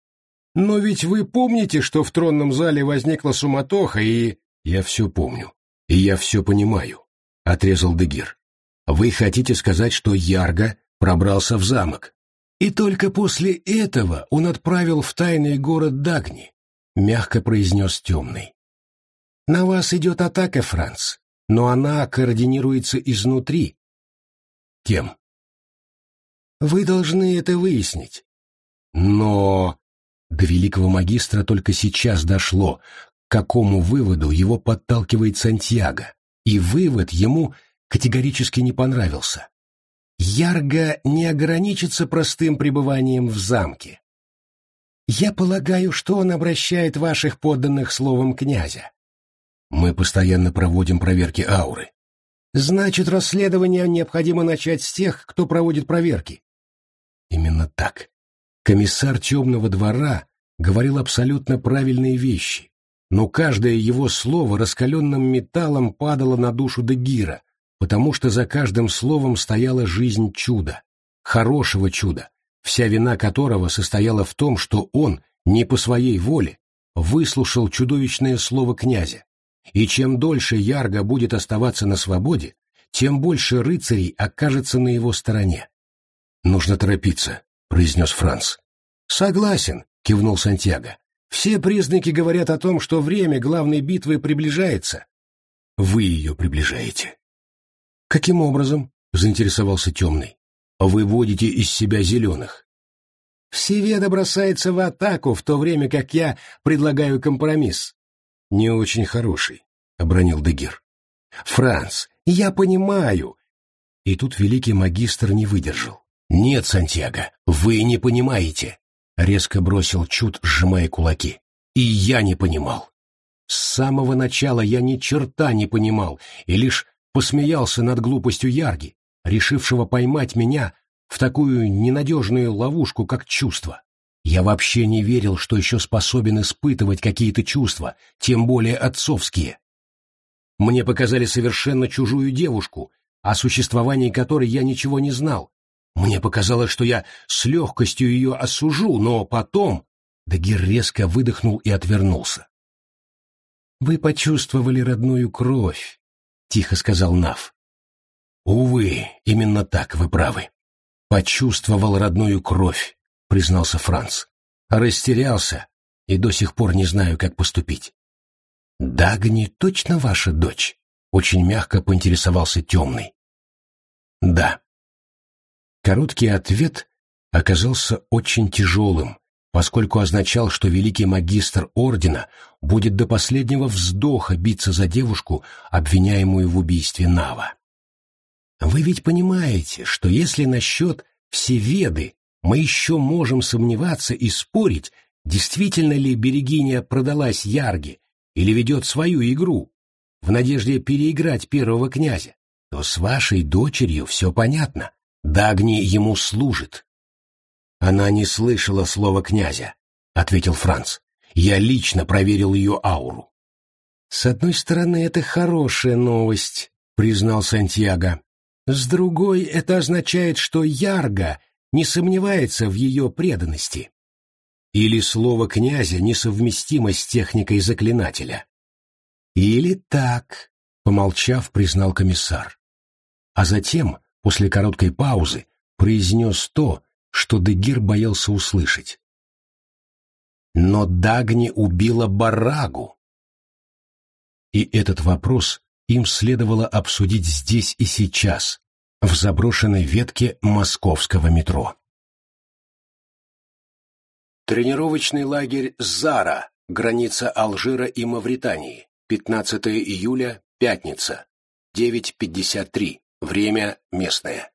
Но ведь вы помните, что в тронном зале возникла суматоха и... Я все помню. И я все понимаю, отрезал Дегир. Вы хотите сказать, что Ярго пробрался в замок? И только после этого он отправил в тайный город Дагни, — мягко произнес темный. «На вас идет атака, Франц, но она координируется изнутри». «Кем?» «Вы должны это выяснить». «Но...» До великого магистра только сейчас дошло, какому выводу его подталкивает Сантьяго, и вывод ему категорически не понравился. Ярго не ограничится простым пребыванием в замке. Я полагаю, что он обращает ваших подданных словом князя. Мы постоянно проводим проверки ауры. Значит, расследование необходимо начать с тех, кто проводит проверки. Именно так. Комиссар темного двора говорил абсолютно правильные вещи, но каждое его слово раскаленным металлом падало на душу Дегира, потому что за каждым словом стояла жизнь чуда, хорошего чуда, вся вина которого состояла в том, что он, не по своей воле, выслушал чудовищное слово князя. И чем дольше Ярго будет оставаться на свободе, тем больше рыцарей окажется на его стороне. «Нужно торопиться», — произнес Франц. «Согласен», — кивнул Сантьяго. «Все признаки говорят о том, что время главной битвы приближается». «Вы ее приближаете». «Каким образом?» — заинтересовался Темный. «Вы водите из себя зеленых». «Всеведа бросается в атаку, в то время как я предлагаю компромисс». «Не очень хороший», — обронил Дегир. «Франц, я понимаю». И тут великий магистр не выдержал. «Нет, Сантьяго, вы не понимаете», — резко бросил Чуд, сжимая кулаки. «И я не понимал. С самого начала я ни черта не понимал и лишь посмеялся над глупостью Ярги, решившего поймать меня в такую ненадежную ловушку, как чувство. Я вообще не верил, что еще способен испытывать какие-то чувства, тем более отцовские. Мне показали совершенно чужую девушку, о существовании которой я ничего не знал, мне показалось, что я с легкостью ее осужу, но потом... Дагир резко выдохнул и отвернулся. «Вы почувствовали родную кровь», — тихо сказал Нав. «Увы, именно так, вы правы. Почувствовал родную кровь», — признался Франц. «Растерялся и до сих пор не знаю, как поступить». «Дагни точно ваша дочь?» — очень мягко поинтересовался темный. «Да», Короткий ответ оказался очень тяжелым, поскольку означал, что великий магистр ордена будет до последнего вздоха биться за девушку, обвиняемую в убийстве Нава. Вы ведь понимаете, что если насчет всеведы мы еще можем сомневаться и спорить, действительно ли Берегиня продалась Ярге или ведет свою игру, в надежде переиграть первого князя, то с вашей дочерью все понятно. Дагни ему служит. Она не слышала слова князя, ответил Франц. Я лично проверил ее ауру. С одной стороны, это хорошая новость, признал Сантьяго. С другой, это означает, что Ярга не сомневается в ее преданности. Или слово князя несовместимо с техникой заклинателя. Или так, помолчав, признал комиссар. А затем после короткой паузы произнес то, что Дегир боялся услышать. Но Дагни убила Барагу. И этот вопрос им следовало обсудить здесь и сейчас, в заброшенной ветке московского метро. Тренировочный лагерь «Зара», граница Алжира и Мавритании, 15 июля, пятница, 9.53. Время местное.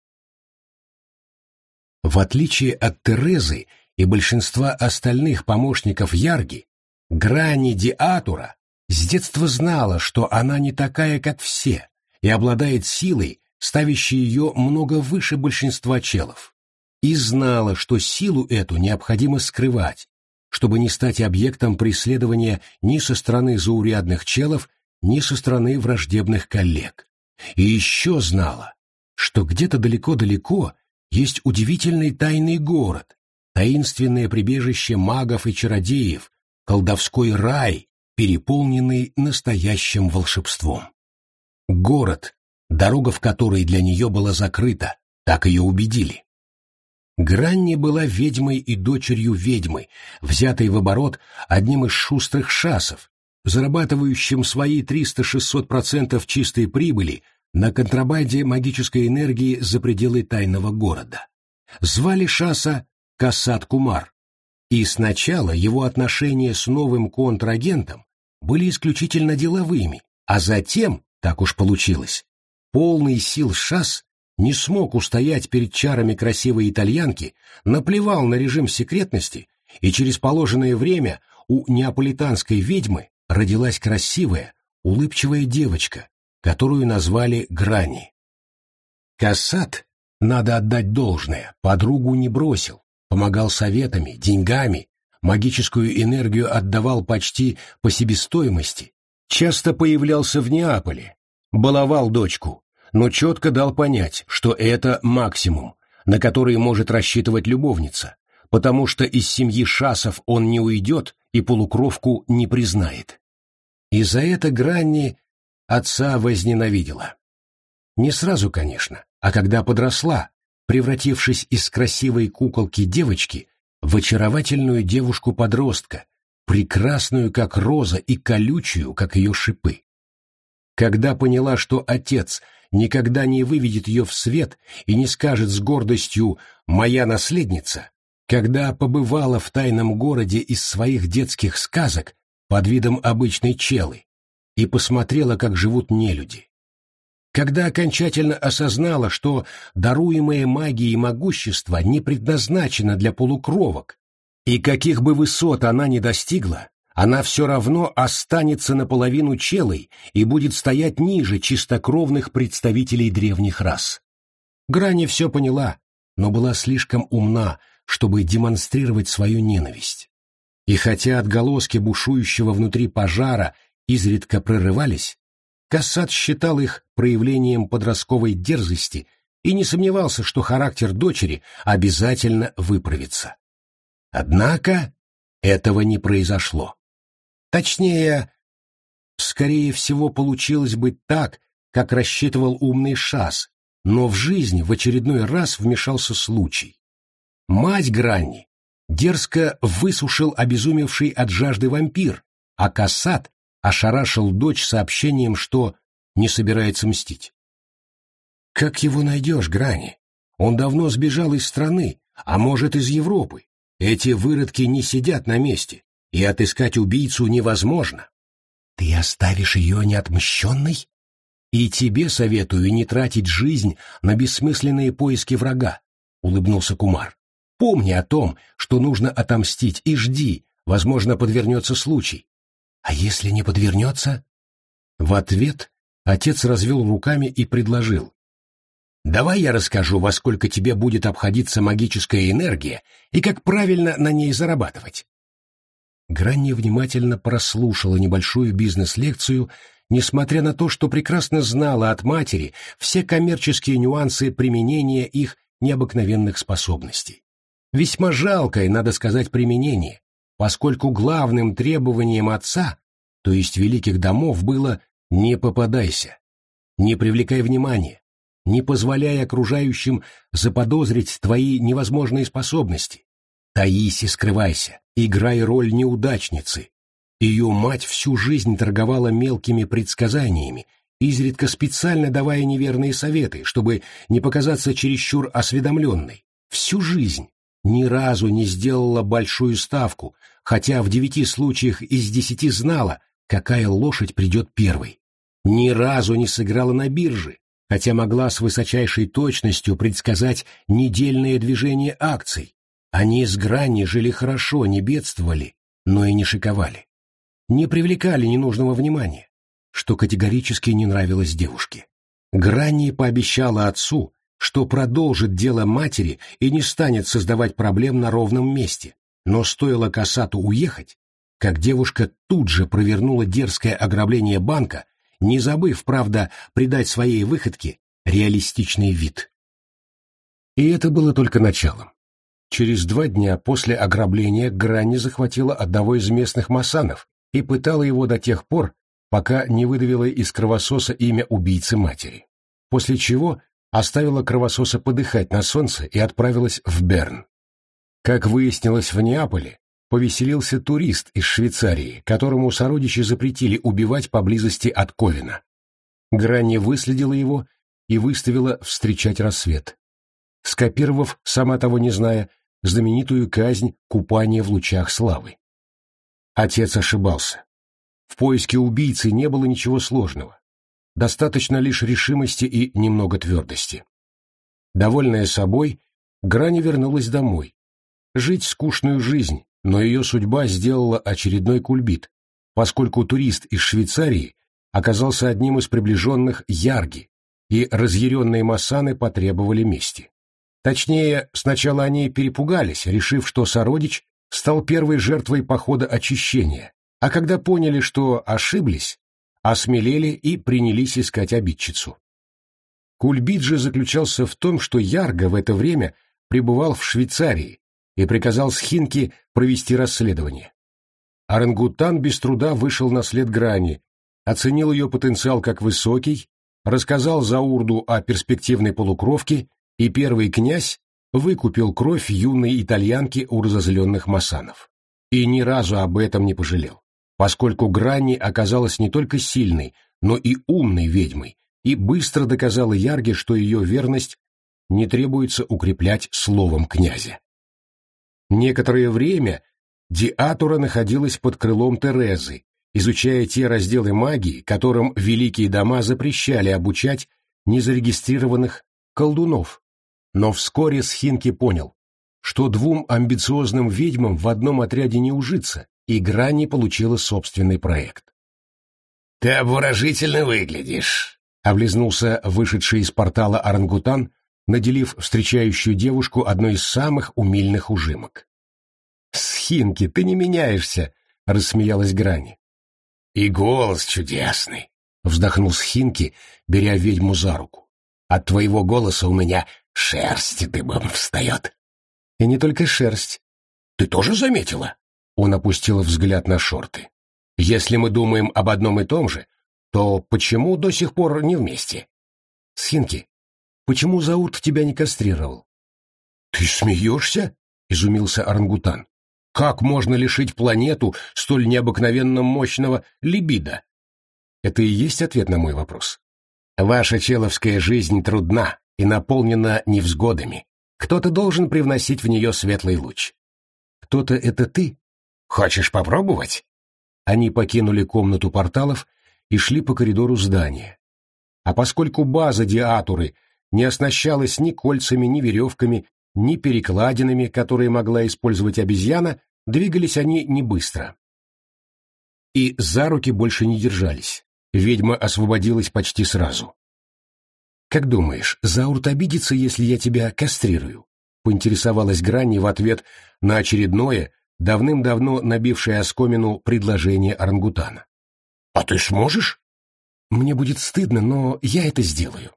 В отличие от Терезы и большинства остальных помощников Ярги, Грани Диатура с детства знала, что она не такая, как все, и обладает силой, ставящей ее много выше большинства челов. И знала, что силу эту необходимо скрывать, чтобы не стать объектом преследования ни со стороны заурядных челов, ни со стороны враждебных коллег. И еще знала, что где-то далеко-далеко есть удивительный тайный город, таинственное прибежище магов и чародеев, колдовской рай, переполненный настоящим волшебством. Город, дорога в который для нее была закрыта, так ее убедили. Гранни была ведьмой и дочерью ведьмы, взятой в оборот одним из шустрых шасов, зарабатывающим свои 300-600% чистой прибыли на контрабанде магической энергии за пределы тайного города. Звали Шаса Касат Кумар, и сначала его отношения с новым контрагентом были исключительно деловыми, а затем, так уж получилось, полный сил шас не смог устоять перед чарами красивой итальянки, наплевал на режим секретности, и через положенное время у неаполитанской ведьмы родилась красивая, улыбчивая девочка, которую назвали Грани. Кассат, надо отдать должное, подругу не бросил, помогал советами, деньгами, магическую энергию отдавал почти по себестоимости, часто появлялся в Неаполе, баловал дочку, но четко дал понять, что это максимум, на который может рассчитывать любовница, потому что из семьи Шасов он не уйдет и полукровку не признает. И за это Гранни отца возненавидела. Не сразу, конечно, а когда подросла, превратившись из красивой куколки девочки в очаровательную девушку-подростка, прекрасную, как роза, и колючую, как ее шипы. Когда поняла, что отец никогда не выведет ее в свет и не скажет с гордостью «моя наследница», когда побывала в тайном городе из своих детских сказок под видом обычной челы и посмотрела, как живут нелюди. Когда окончательно осознала, что даруемое магией могущество не предназначено для полукровок, и каких бы высот она ни достигла, она все равно останется наполовину челой и будет стоять ниже чистокровных представителей древних рас. Грани все поняла, но была слишком умна, чтобы демонстрировать свою ненависть. И хотя отголоски бушующего внутри пожара изредка прорывались, Кассат считал их проявлением подростковой дерзости и не сомневался, что характер дочери обязательно выправится. Однако этого не произошло. Точнее, скорее всего, получилось бы так, как рассчитывал умный Шас, но в жизнь в очередной раз вмешался случай. Мать Гранни дерзко высушил обезумевший от жажды вампир, а Кассат ошарашил дочь сообщением, что не собирается мстить. «Как его найдешь, Грани? Он давно сбежал из страны, а может, из Европы. Эти выродки не сидят на месте и отыскать убийцу невозможно. Ты оставишь ее неотмщенной? И тебе советую не тратить жизнь на бессмысленные поиски врага, — улыбнулся Кумар. Помни о том, что нужно отомстить, и жди, возможно, подвернется случай. А если не подвернется? В ответ отец развел руками и предложил. Давай я расскажу, во сколько тебе будет обходиться магическая энергия и как правильно на ней зарабатывать. Гранни внимательно прослушала небольшую бизнес-лекцию, несмотря на то, что прекрасно знала от матери все коммерческие нюансы применения их необыкновенных способностей. Весьма жалкое, надо сказать, применение, поскольку главным требованием отца, то есть великих домов, было «не попадайся», «не привлекай внимания», «не позволяй окружающим заподозрить твои невозможные способности», «таись и скрывайся», играй роль неудачницы. Ее мать всю жизнь торговала мелкими предсказаниями, изредка специально давая неверные советы, чтобы не показаться чересчур осведомленной. Всю жизнь ни разу не сделала большую ставку, хотя в девяти случаях из десяти знала, какая лошадь придет первой. Ни разу не сыграла на бирже, хотя могла с высочайшей точностью предсказать недельное движение акций, они с грани жили хорошо, не бедствовали, но и не шиковали. Не привлекали ненужного внимания, что категорически не нравилось девушке. Грани пообещала отцу, что продолжит дело матери и не станет создавать проблем на ровном месте, но стоило Касату уехать, как девушка тут же провернула дерзкое ограбление банка, не забыв, правда, придать своей выходке реалистичный вид. И это было только началом. Через два дня после ограбления Грани захватила одного из местных масанов и пытала его до тех пор, пока не выдавила из кровососа имя убийцы матери. После чего оставила кровососа подыхать на солнце и отправилась в Берн. Как выяснилось в Неаполе, повеселился турист из Швейцарии, которому сородичи запретили убивать поблизости от Ковина. Гранни выследила его и выставила встречать рассвет. Скопировав, сама того не зная, знаменитую казнь купания в лучах славы. Отец ошибался. В поиске убийцы не было ничего сложного. Достаточно лишь решимости и немного твердости. Довольная собой, Грани вернулась домой. Жить скучную жизнь, но ее судьба сделала очередной кульбит, поскольку турист из Швейцарии оказался одним из приближенных Ярги, и разъяренные массаны потребовали мести. Точнее, сначала они перепугались, решив, что сородич стал первой жертвой похода очищения, а когда поняли, что ошиблись, осмелели и принялись искать обидчицу. Кульбит же заключался в том, что Ярго в это время пребывал в Швейцарии и приказал Схинке провести расследование. Орангутан без труда вышел на след грани, оценил ее потенциал как высокий, рассказал Заурду о перспективной полукровке, и первый князь выкупил кровь юной итальянки у разозленных масанов. И ни разу об этом не пожалел, поскольку Грани оказалась не только сильной, но и умной ведьмой, и быстро доказала Ярге, что ее верность не требуется укреплять словом князя. Некоторое время Диатура находилась под крылом Терезы, изучая те разделы магии, которым великие дома запрещали обучать незарегистрированных колдунов. Но вскоре Схинки понял, что двум амбициозным ведьмам в одном отряде не ужиться, и Грани получила собственный проект. «Ты обворожительно выглядишь», — облизнулся вышедший из портала орангутан, наделив встречающую девушку одной из самых умильных ужимок. «Схинки, ты не меняешься», — рассмеялась Грани. «И голос чудесный», — вздохнул Схинки, беря ведьму за руку. «От твоего голоса у меня шерсть дыбом встает». «И не только шерсть». «Ты тоже заметила?» Он опустил взгляд на шорты. «Если мы думаем об одном и том же, то почему до сих пор не вместе?» «Схинки, почему Заурт тебя не кастрировал?» «Ты смеешься?» — изумился орангутан. Как можно лишить планету столь необыкновенно мощного либидо? Это и есть ответ на мой вопрос. Ваша человская жизнь трудна и наполнена невзгодами. Кто-то должен привносить в нее светлый луч. Кто-то это ты? Хочешь попробовать? Они покинули комнату порталов и шли по коридору здания. А поскольку база Диатуры не оснащалась ни кольцами, ни веревками, ни перекладинами, которые могла использовать обезьяна, Двигались они не быстро. И за руки больше не держались. Ведьма освободилась почти сразу. «Как думаешь, Заурт обидится, если я тебя кастрирую?» — поинтересовалась Гранни в ответ на очередное, давным-давно набившее оскомину предложение орангутана. «А ты сможешь?» «Мне будет стыдно, но я это сделаю».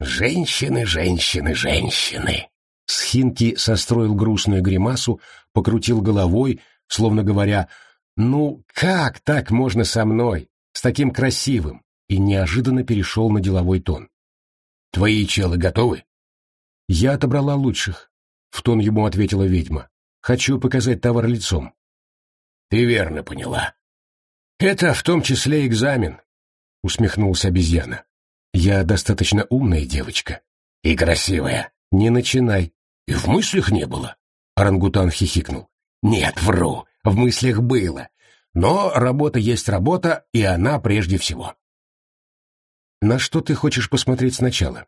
«Женщины, женщины, женщины!» Схинки состроил грустную гримасу, покрутил головой, словно говоря, «Ну, как так можно со мной, с таким красивым?» и неожиданно перешел на деловой тон. «Твои челы готовы?» «Я отобрала лучших», — в тон ему ответила ведьма. «Хочу показать товар лицом». «Ты верно поняла. Это в том числе экзамен», — усмехнулся обезьяна. «Я достаточно умная девочка». «И красивая». «Не начинай». «И в мыслях не было». Орангутан хихикнул. «Нет, вру, в мыслях было. Но работа есть работа, и она прежде всего». «На что ты хочешь посмотреть сначала?»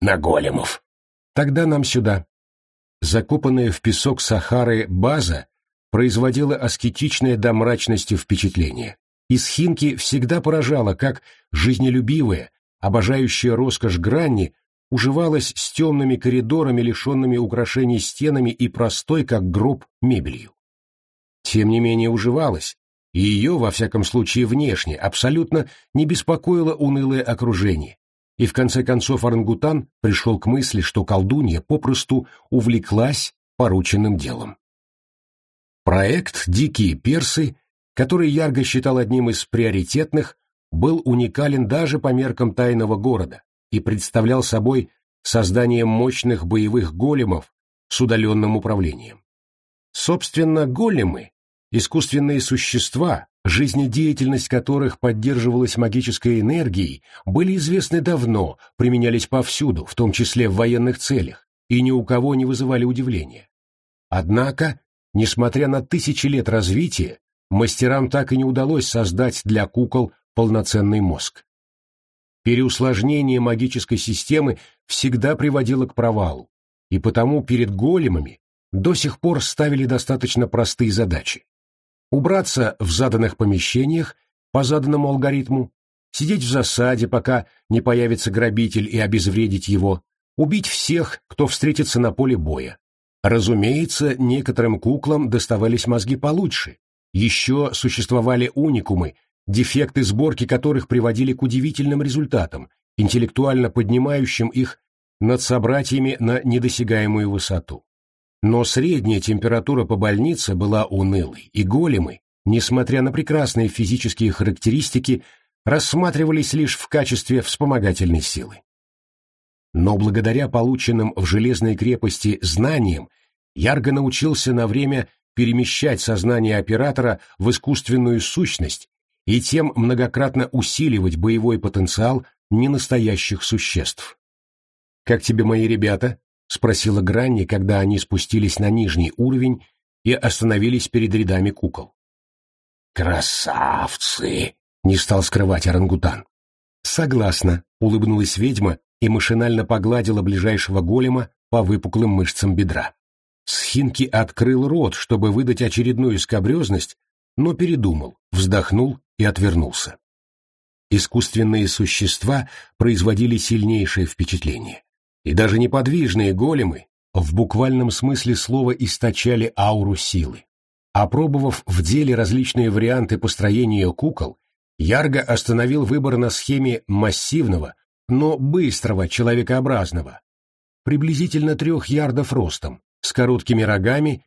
«На големов». «Тогда нам сюда». Закопанная в песок Сахары база производила аскетичное до мрачности впечатление. Из Хинки всегда поражала, как жизнелюбивая, обожающая роскошь Гранни уживалась с темными коридорами, лишенными украшений стенами и простой, как гроб, мебелью. Тем не менее уживалась, и ее, во всяком случае внешне, абсолютно не беспокоило унылое окружение. И в конце концов орангутан пришел к мысли, что колдунья попросту увлеклась порученным делом. Проект «Дикие персы», который Ярго считал одним из приоритетных, был уникален даже по меркам тайного города, и представлял собой создание мощных боевых големов с удаленным управлением. Собственно, големы – искусственные существа, жизнедеятельность которых поддерживалась магической энергией, были известны давно, применялись повсюду, в том числе в военных целях, и ни у кого не вызывали удивления. Однако, несмотря на тысячи лет развития, мастерам так и не удалось создать для кукол полноценный мозг. Переусложнение магической системы всегда приводило к провалу, и потому перед големами до сих пор ставили достаточно простые задачи. Убраться в заданных помещениях по заданному алгоритму, сидеть в засаде, пока не появится грабитель и обезвредить его, убить всех, кто встретится на поле боя. Разумеется, некоторым куклам доставались мозги получше. Еще существовали уникумы, дефекты сборки которых приводили к удивительным результатам, интеллектуально поднимающим их над собратьями на недосягаемую высоту. Но средняя температура по больнице была унылой, и големы, несмотря на прекрасные физические характеристики, рассматривались лишь в качестве вспомогательной силы. Но благодаря полученным в Железной крепости знаниям Ярго научился на время перемещать сознание оператора в искусственную сущность и тем многократно усиливать боевой потенциал ненастоящих существ. «Как тебе мои ребята?» — спросила Гранни, когда они спустились на нижний уровень и остановились перед рядами кукол. «Красавцы!» — не стал скрывать орангутан. «Согласна», — улыбнулась ведьма и машинально погладила ближайшего голема по выпуклым мышцам бедра. Схинки открыл рот, чтобы выдать очередную скобрезность, но передумал, вздохнул и отвернулся. Искусственные существа производили сильнейшее впечатление. И даже неподвижные големы в буквальном смысле слова источали ауру силы. Опробовав в деле различные варианты построения кукол, Ярго остановил выбор на схеме массивного, но быстрого человекообразного, приблизительно трех ярдов ростом, с короткими рогами,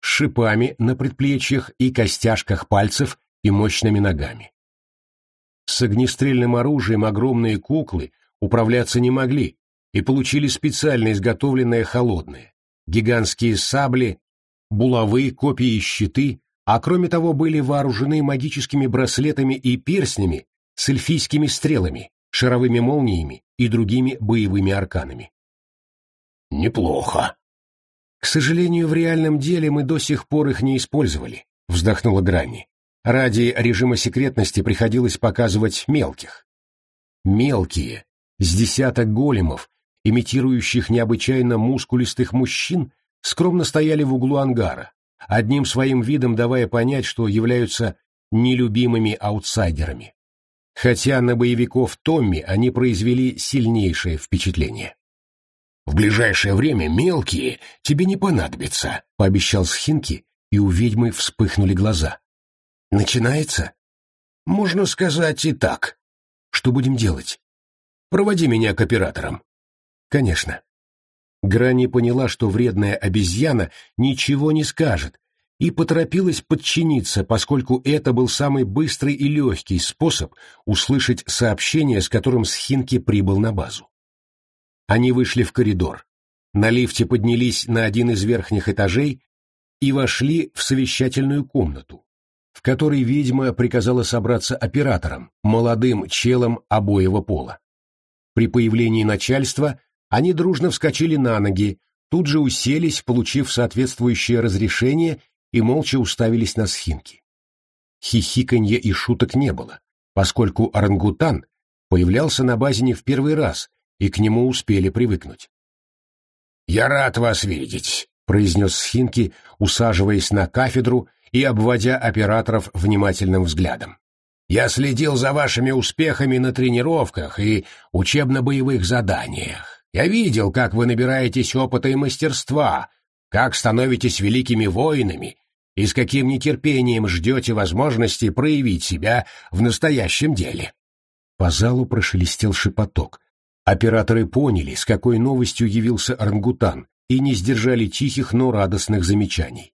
шипами на предплечьях и костяшках пальцев и мощными ногами. С огнестрельным оружием огромные куклы управляться не могли и получили специально изготовленное холодное, гигантские сабли, булавы, копии и щиты, а кроме того были вооружены магическими браслетами и перстнями с эльфийскими стрелами, шаровыми молниями и другими боевыми арканами. «Неплохо», «К сожалению, в реальном деле мы до сих пор их не использовали», — вздохнула Гранни. «Ради режима секретности приходилось показывать мелких». Мелкие, с десяток големов, имитирующих необычайно мускулистых мужчин, скромно стояли в углу ангара, одним своим видом давая понять, что являются нелюбимыми аутсайдерами. Хотя на боевиков Томми они произвели сильнейшее впечатление. В ближайшее время мелкие тебе не понадобятся, — пообещал Схинки, и у ведьмы вспыхнули глаза. Начинается? Можно сказать и так. Что будем делать? Проводи меня к операторам. Конечно. Грани поняла, что вредная обезьяна ничего не скажет, и поторопилась подчиниться, поскольку это был самый быстрый и легкий способ услышать сообщение, с которым Схинки прибыл на базу. Они вышли в коридор. На лифте поднялись на один из верхних этажей и вошли в совещательную комнату, в которой ведьма приказала собраться операторам, молодым челам обоего пола. При появлении начальства они дружно вскочили на ноги, тут же уселись, получив соответствующее разрешение, и молча уставились на схинки. Хихиканья и шуток не было, поскольку орангутан появлялся на базе не в первый раз и к нему успели привыкнуть. «Я рад вас видеть», — произнес Схинки, усаживаясь на кафедру и обводя операторов внимательным взглядом. «Я следил за вашими успехами на тренировках и учебно-боевых заданиях. Я видел, как вы набираетесь опыта и мастерства, как становитесь великими воинами и с каким нетерпением ждете возможности проявить себя в настоящем деле». По залу прошелестел шепоток, Операторы поняли, с какой новостью явился орангутан, и не сдержали тихих, но радостных замечаний.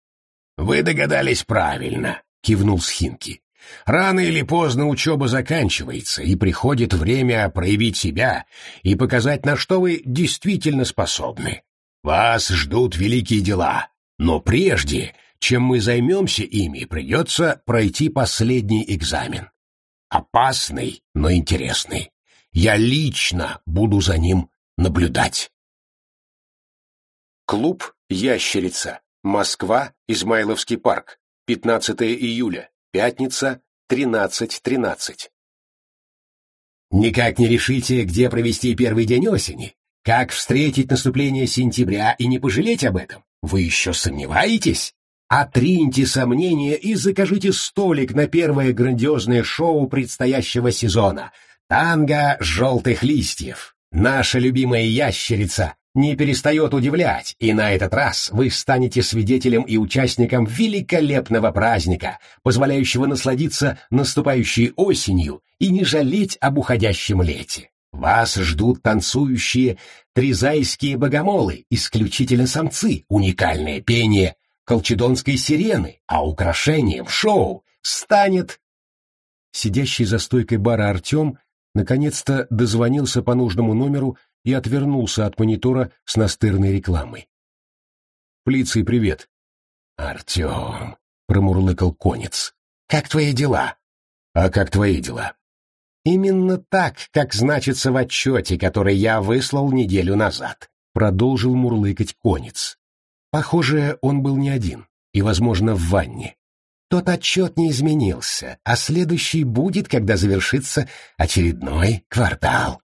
«Вы догадались правильно», — кивнул Схинки. «Рано или поздно учеба заканчивается, и приходит время проявить себя и показать, на что вы действительно способны. Вас ждут великие дела, но прежде, чем мы займемся ими, придется пройти последний экзамен. Опасный, но интересный. Я лично буду за ним наблюдать. Клуб «Ящерица», Москва, Измайловский парк, 15 июля, пятница, 13.13. Никак не решите, где провести первый день осени? Как встретить наступление сентября и не пожалеть об этом? Вы еще сомневаетесь? Отриньте сомнения и закажите столик на первое грандиозное шоу предстоящего сезона «Танго желтых листьев». Наша любимая ящерица не перестает удивлять, и на этот раз вы станете свидетелем и участником великолепного праздника, позволяющего насладиться наступающей осенью и не жалеть об уходящем лете. Вас ждут танцующие тризайские богомолы, исключительно самцы, уникальное пение колчедонской сирены, а украшением шоу станет... Сидящий за стойкой бара Артем наконец-то дозвонился по нужному номеру и отвернулся от монитора с настырной рекламой. «Полиции привет!» «Артем!» — промурлыкал конец. «Как твои дела?» «А как твои дела?» «Именно так, как значится в отчете, который я выслал неделю назад», — продолжил мурлыкать конец. Похоже, он был не один, и, возможно, в ванне. Тот отчет не изменился, а следующий будет, когда завершится очередной квартал.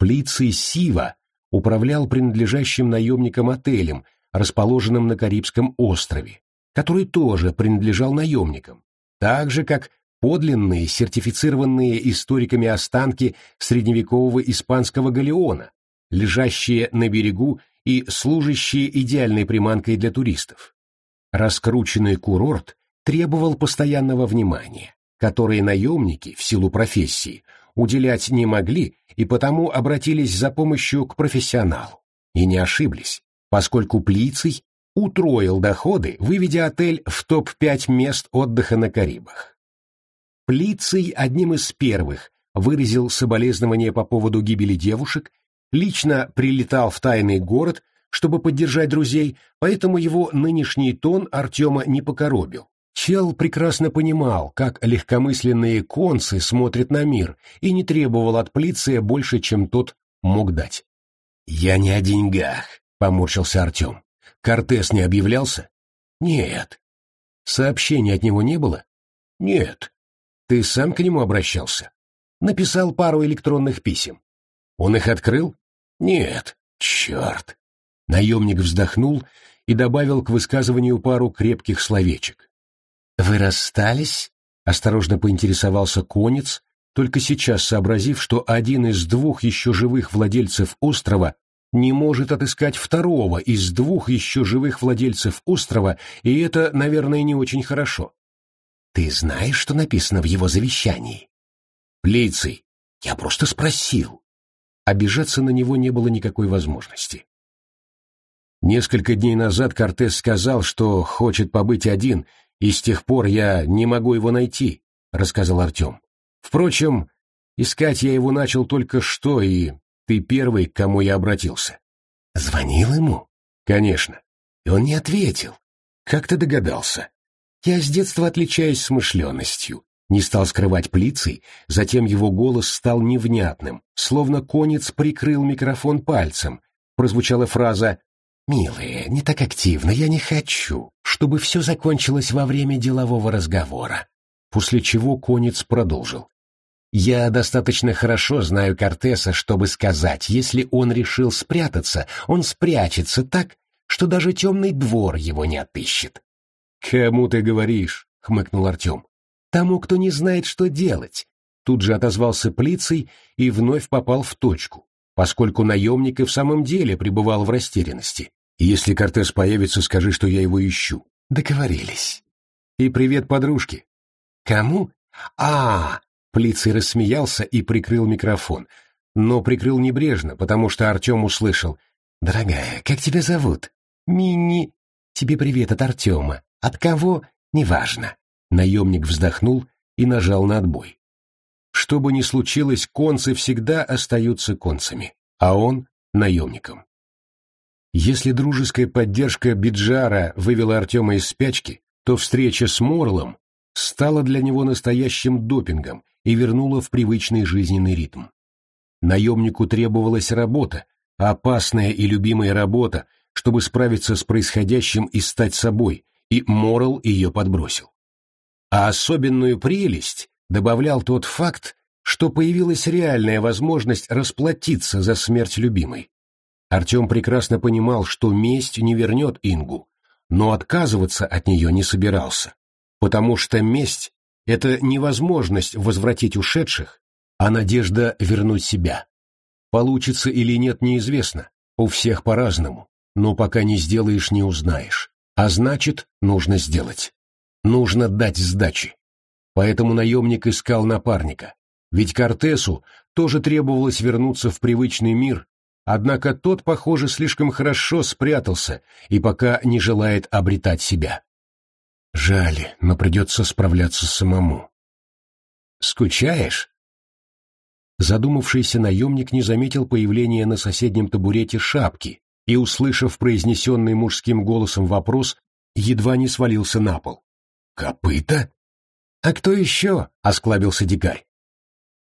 Плиций Сива управлял принадлежащим наемникам отелем, расположенным на Карибском острове, который тоже принадлежал наемникам, так же, как подлинные, сертифицированные историками останки средневекового испанского галеона, лежащие на берегу и служащие идеальной приманкой для туристов. Раскрученный курорт требовал постоянного внимания, которое наемники, в силу профессии, уделять не могли и потому обратились за помощью к профессионалу. И не ошиблись, поскольку Плиций утроил доходы, выведя отель в топ-5 мест отдыха на Карибах. Плиций одним из первых выразил соболезнования по поводу гибели девушек, лично прилетал в тайный город, чтобы поддержать друзей, поэтому его нынешний тон Артема не покоробил. Чел прекрасно понимал, как легкомысленные концы смотрят на мир, и не требовал от Плиция больше, чем тот мог дать. «Я не о деньгах», — поморщился Артем. «Кортес не объявлялся?» «Нет». «Сообщения от него не было?» «Нет». Ты сам к нему обращался? Написал пару электронных писем. Он их открыл? Нет. Черт. Наемник вздохнул и добавил к высказыванию пару крепких словечек. Вы расстались? Осторожно поинтересовался конец, только сейчас сообразив, что один из двух еще живых владельцев острова не может отыскать второго из двух еще живых владельцев острова, и это, наверное, не очень хорошо. Ты знаешь, что написано в его завещании? Плейций, я просто спросил. Обижаться на него не было никакой возможности. Несколько дней назад Кортес сказал, что хочет побыть один, и с тех пор я не могу его найти, рассказал Артем. Впрочем, искать я его начал только что, и ты первый, к кому я обратился. Звонил ему? Конечно. И он не ответил. Как ты догадался? Я с детства отличаюсь смышленностью. Не стал скрывать плицей, затем его голос стал невнятным, словно конец прикрыл микрофон пальцем. Прозвучала фраза «Милая, не так активно, я не хочу, чтобы все закончилось во время делового разговора». После чего конец продолжил. «Я достаточно хорошо знаю Кортеса, чтобы сказать, если он решил спрятаться, он спрячется так, что даже темный двор его не отыщет. «Кому ты говоришь?» — хмыкнул Артем. «Тому, кто не знает, что делать». Тут же отозвался Плицей и вновь попал в точку, поскольку наемник и в самом деле пребывал в растерянности. «Если Кортес появится, скажи, что я его ищу». «Договорились». «И привет подружке». «Кому?» «А, Плицей рассмеялся и прикрыл микрофон, но прикрыл небрежно, потому что Артем услышал. «Дорогая, как тебя зовут?» «Мини». «Тебе привет от Артема. От кого? Неважно. Наемник вздохнул и нажал на отбой. Что бы ни случилось, концы всегда остаются концами, а он — наемником. Если дружеская поддержка Биджара вывела Артема из спячки, то встреча с Морлом стала для него настоящим допингом и вернула в привычный жизненный ритм. Наемнику требовалась работа, опасная и любимая работа, чтобы справиться с происходящим и стать собой, и Морал ее подбросил. А особенную прелесть добавлял тот факт, что появилась реальная возможность расплатиться за смерть любимой. Артем прекрасно понимал, что месть не вернет Ингу, но отказываться от нее не собирался, потому что месть — это невозможность возвратить ушедших, а надежда вернуть себя. Получится или нет, неизвестно, у всех по-разному, но пока не сделаешь, не узнаешь. А значит, нужно сделать. Нужно дать сдачи. Поэтому наемник искал напарника. Ведь Кортесу тоже требовалось вернуться в привычный мир, однако тот, похоже, слишком хорошо спрятался и пока не желает обретать себя. Жаль, но придется справляться самому. «Скучаешь?» Задумавшийся наемник не заметил появления на соседнем табурете шапки и, услышав произнесенный мужским голосом вопрос, едва не свалился на пол. «Копыта?» «А кто еще?» — осклабился дикарь.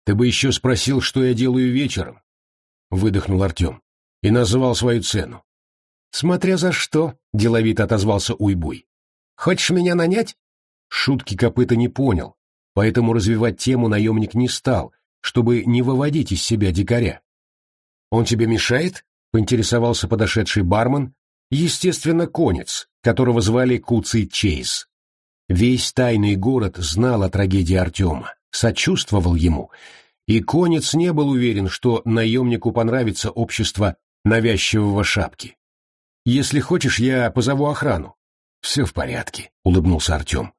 «Ты бы еще спросил, что я делаю вечером», — выдохнул Артем, и назвал свою цену. «Смотря за что», — деловито отозвался Уйбуй. «Хочешь меня нанять?» Шутки копыта не понял, поэтому развивать тему наемник не стал, чтобы не выводить из себя дикаря. «Он тебе мешает?» — поинтересовался подошедший бармен, естественно, конец, которого звали Куций Чейз. Весь тайный город знал о трагедии Артема, сочувствовал ему, и конец не был уверен, что наемнику понравится общество навязчивого шапки. «Если хочешь, я позову охрану». «Все в порядке», — улыбнулся Артем.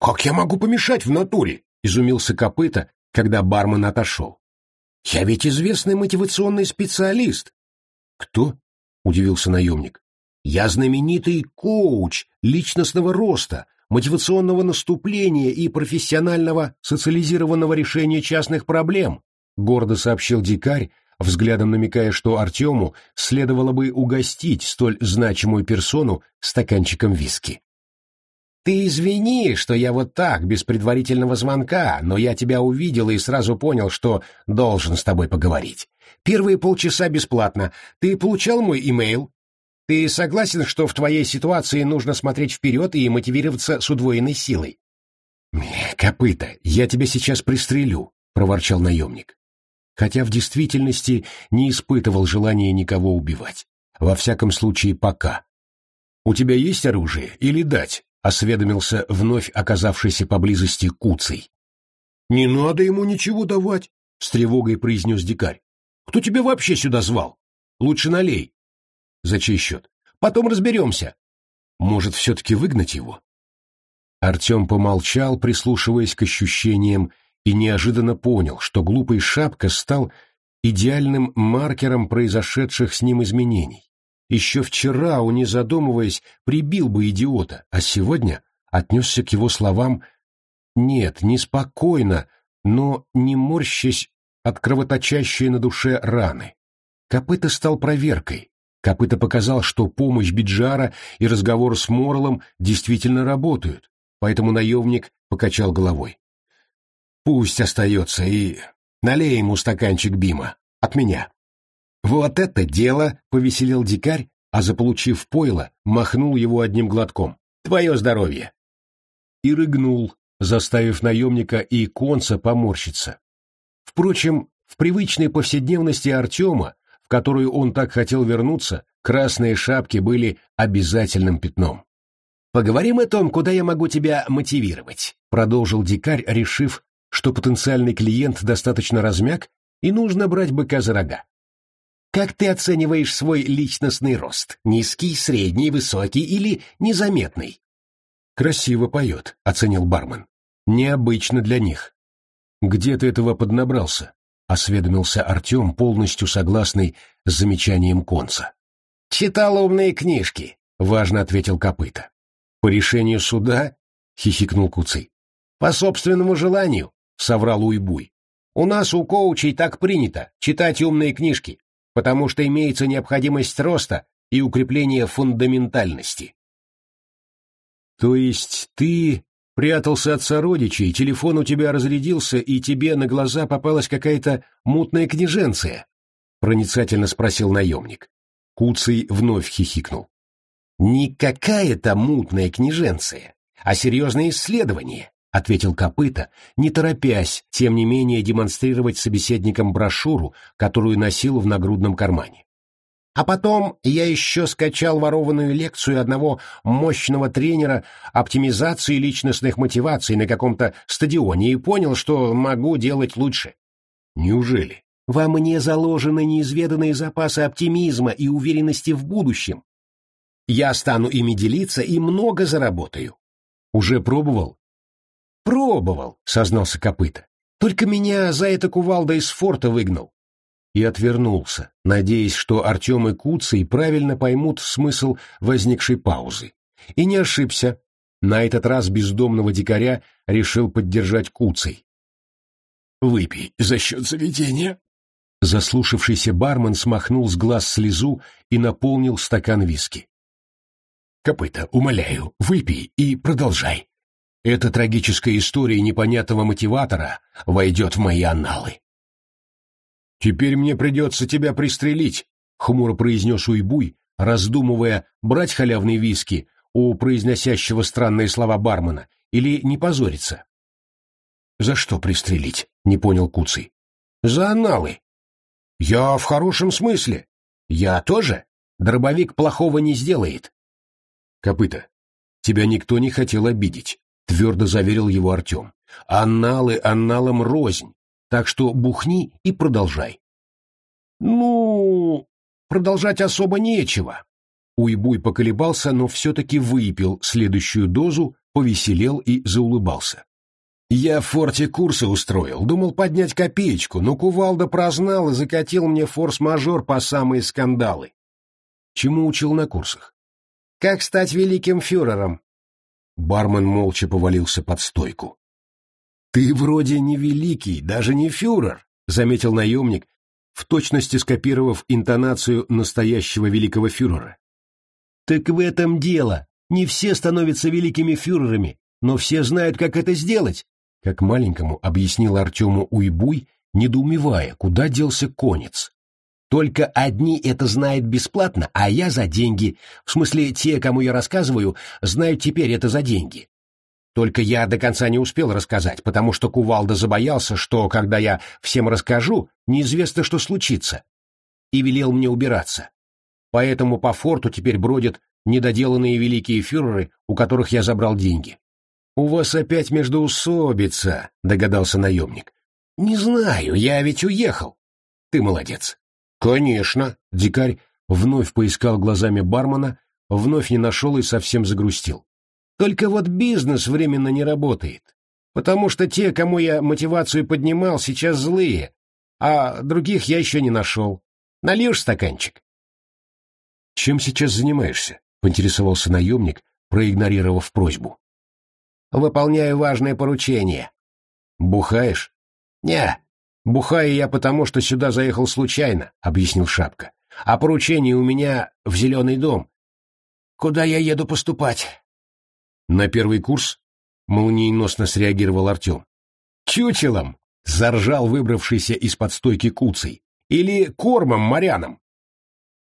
«Как я могу помешать в натуре?» — изумился копыта, когда бармен отошел. «Я ведь известный мотивационный специалист». «Кто?» — удивился наемник. «Я знаменитый коуч личностного роста, мотивационного наступления и профессионального социализированного решения частных проблем», — гордо сообщил дикарь, взглядом намекая, что Артему следовало бы угостить столь значимую персону стаканчиком виски. «Ты извини, что я вот так, без предварительного звонка, но я тебя увидел и сразу понял, что должен с тобой поговорить. Первые полчаса бесплатно. Ты получал мой имейл? Ты согласен, что в твоей ситуации нужно смотреть вперед и мотивироваться с удвоенной силой?» «Копыта, я тебя сейчас пристрелю», — проворчал наемник. Хотя в действительности не испытывал желания никого убивать. Во всяком случае, пока. «У тебя есть оружие или дать?» осведомился вновь оказавшийся поблизости Куций. «Не надо ему ничего давать», — с тревогой произнес дикарь. «Кто тебя вообще сюда звал? Лучше налей». «За чей счет? Потом разберемся». «Может, все-таки выгнать его?» Артем помолчал, прислушиваясь к ощущениям, и неожиданно понял, что глупый шапка стал идеальным маркером произошедших с ним изменений. Еще вчера он, не задумываясь, прибил бы идиота, а сегодня отнесся к его словам «нет, неспокойно, но не морщась от кровоточащей на душе раны». Копыта стал проверкой. Копыта показал, что помощь Биджара и разговор с Морлом действительно работают, поэтому наемник покачал головой. «Пусть остается и налей ему стаканчик Бима. От меня». «Вот это дело!» — повеселел дикарь, а заполучив пойло, махнул его одним глотком. «Твое здоровье!» И рыгнул, заставив наемника и конца поморщиться. Впрочем, в привычной повседневности Артема, в которую он так хотел вернуться, красные шапки были обязательным пятном. «Поговорим о том, куда я могу тебя мотивировать», — продолжил дикарь, решив, что потенциальный клиент достаточно размяк и нужно брать быка за рога. Как ты оцениваешь свой личностный рост? Низкий, средний, высокий или незаметный? Красиво поет, оценил бармен. Необычно для них. Где ты этого поднабрался? Осведомился Артем, полностью согласный с замечанием конца. Читал умные книжки, важно ответил копыта. По решению суда? хихикнул Куцый. По собственному желанию, соврал Уйбуй. У нас у коучей так принято читать умные книжки потому что имеется необходимость роста и укрепления фундаментальности. То есть ты прятался от сородичей, телефон у тебя разрядился, и тебе на глаза попалась какая-то мутная княженция? Проницательно спросил наемник. Куцый вновь хихикнул. Не какая-то мутная княженция, а серьезное исследование, — ответил Копыта, не торопясь, тем не менее демонстрировать собеседникам брошюру, которую носил в нагрудном кармане. А потом я еще скачал ворованную лекцию одного мощного тренера оптимизации личностных мотиваций на каком-то стадионе и понял, что могу делать лучше. Неужели? Во мне заложены неизведанные запасы оптимизма и уверенности в будущем. Я стану ими делиться и много заработаю. Уже пробовал? Пробовал, сознался копыта. Только меня за это кувалда из форта выгнал и отвернулся, надеясь, что Артем и Куций правильно поймут смысл возникшей паузы. И не ошибся. На этот раз бездомного дикаря решил поддержать Куций. «Выпей за счет заведения». Заслушавшийся бармен смахнул с глаз слезу и наполнил стакан виски. «Копыта, умоляю, выпей и продолжай. Эта трагическая история непонятного мотиватора войдет в мои анналы». «Теперь мне придется тебя пристрелить», — хмуро произнес Уйбуй, раздумывая, брать халявные виски у произносящего странные слова бармена или не позориться. «За что пристрелить?» — не понял Куций. «За аналы». «Я в хорошем смысле. Я тоже. Дробовик плохого не сделает». «Копыта, тебя никто не хотел обидеть», — твердо заверил его Артем. «Анналы анналам рознь так что бухни и продолжай. Ну, продолжать особо нечего. Уйбуй поколебался, но все-таки выпил следующую дозу, повеселел и заулыбался. Я в форте курсы устроил, думал поднять копеечку, но кувалда прознал и закатил мне форс-мажор по самые скандалы. Чему учил на курсах? Как стать великим фюрером? Бармен молча повалился под стойку. «Ты вроде не великий, даже не фюрер», — заметил наемник, в точности скопировав интонацию настоящего великого фюрера. «Так в этом дело. Не все становятся великими фюрерами, но все знают, как это сделать», — как маленькому объяснил Артему Уйбуй, недоумевая, куда делся конец. «Только одни это знают бесплатно, а я за деньги. В смысле, те, кому я рассказываю, знают теперь это за деньги. Только я до конца не успел рассказать, потому что Кувалда забоялся, что, когда я всем расскажу, неизвестно, что случится, и велел мне убираться. Поэтому по форту теперь бродят недоделанные великие фюреры, у которых я забрал деньги. «У вас опять междоусобица», — догадался наемник. «Не знаю, я ведь уехал». «Ты молодец». «Конечно», — дикарь вновь поискал глазами бармена, вновь не нашел и совсем загрустил. Только вот бизнес временно не работает, потому что те, кому я мотивацию поднимал, сейчас злые, а других я еще не нашел. Нальешь стаканчик? Чем сейчас занимаешься? — поинтересовался наемник, проигнорировав просьбу. Выполняю важное поручение. Бухаешь? Не, бухаю я потому, что сюда заехал случайно, — объяснил Шапка. А поручение у меня в зеленый дом. Куда я еду поступать? «На первый курс?» — молниеносно среагировал Артем. «Чучелом!» — заржал выбравшийся из-под стойки куцей. «Или кормом морянам?»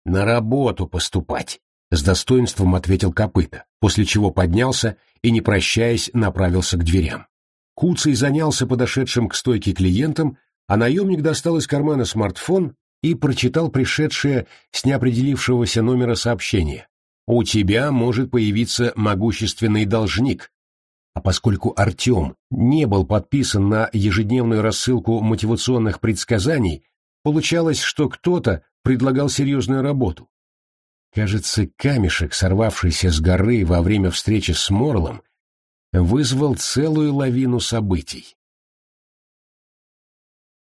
«На работу поступать!» — с достоинством ответил копыта, после чего поднялся и, не прощаясь, направился к дверям. Куцей занялся подошедшим к стойке клиентом, а наемник достал из кармана смартфон и прочитал пришедшее с неопределившегося номера сообщение у тебя может появиться могущественный должник. А поскольку Артем не был подписан на ежедневную рассылку мотивационных предсказаний, получалось, что кто-то предлагал серьезную работу. Кажется, камешек, сорвавшийся с горы во время встречи с Морлом, вызвал целую лавину событий.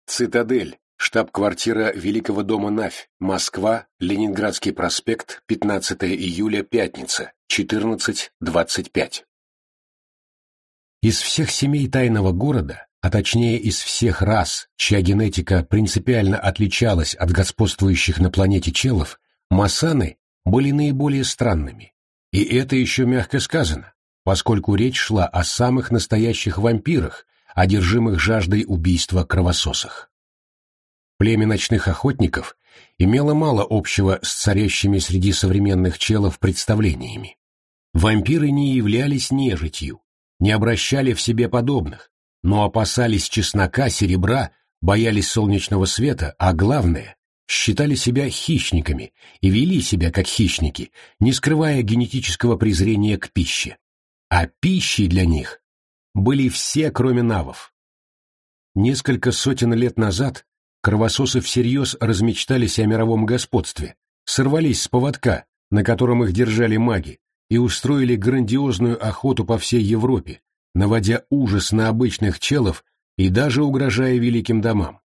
Цитадель. Штаб-квартира Великого дома Навь, Москва, Ленинградский проспект, 15 июля, пятница, 14.25. Из всех семей тайного города, а точнее из всех рас, чья генетика принципиально отличалась от господствующих на планете челов, масаны были наиболее странными. И это еще мягко сказано, поскольку речь шла о самых настоящих вампирах, одержимых жаждой убийства кровососах. Племя ночных охотников имело мало общего с царящими среди современных челов представлениями. Вампиры не являлись нежитью, не обращали в себе подобных, но опасались чеснока, серебра, боялись солнечного света, а главное, считали себя хищниками и вели себя как хищники, не скрывая генетического презрения к пище. А пищей для них были все, кроме навов. Несколько сотен лет назад кровососы всерьез размечтались о мировом господстве, сорвались с поводка, на котором их держали маги, и устроили грандиозную охоту по всей Европе, наводя ужас на обычных челов и даже угрожая великим домам.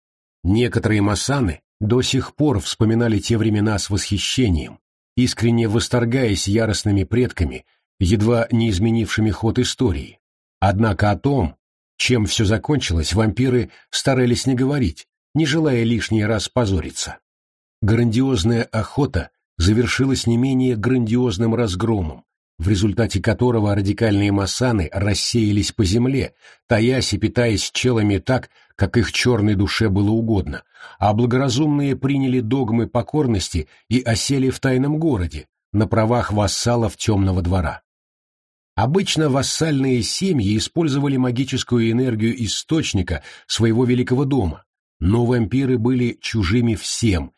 Некоторые масаны до сих пор вспоминали те времена с восхищением, искренне восторгаясь яростными предками, едва не изменившими ход истории. Однако о том, чем все закончилось, вампиры старались не говорить, не желая лишний раз позориться. Грандиозная охота завершилась не менее грандиозным разгромом, в результате которого радикальные масаны рассеялись по земле, таясь и питаясь челами так, как их черной душе было угодно, а благоразумные приняли догмы покорности и осели в тайном городе, на правах вассалов темного двора. Обычно вассальные семьи использовали магическую энергию источника своего великого дома, но вампиры были чужими всем,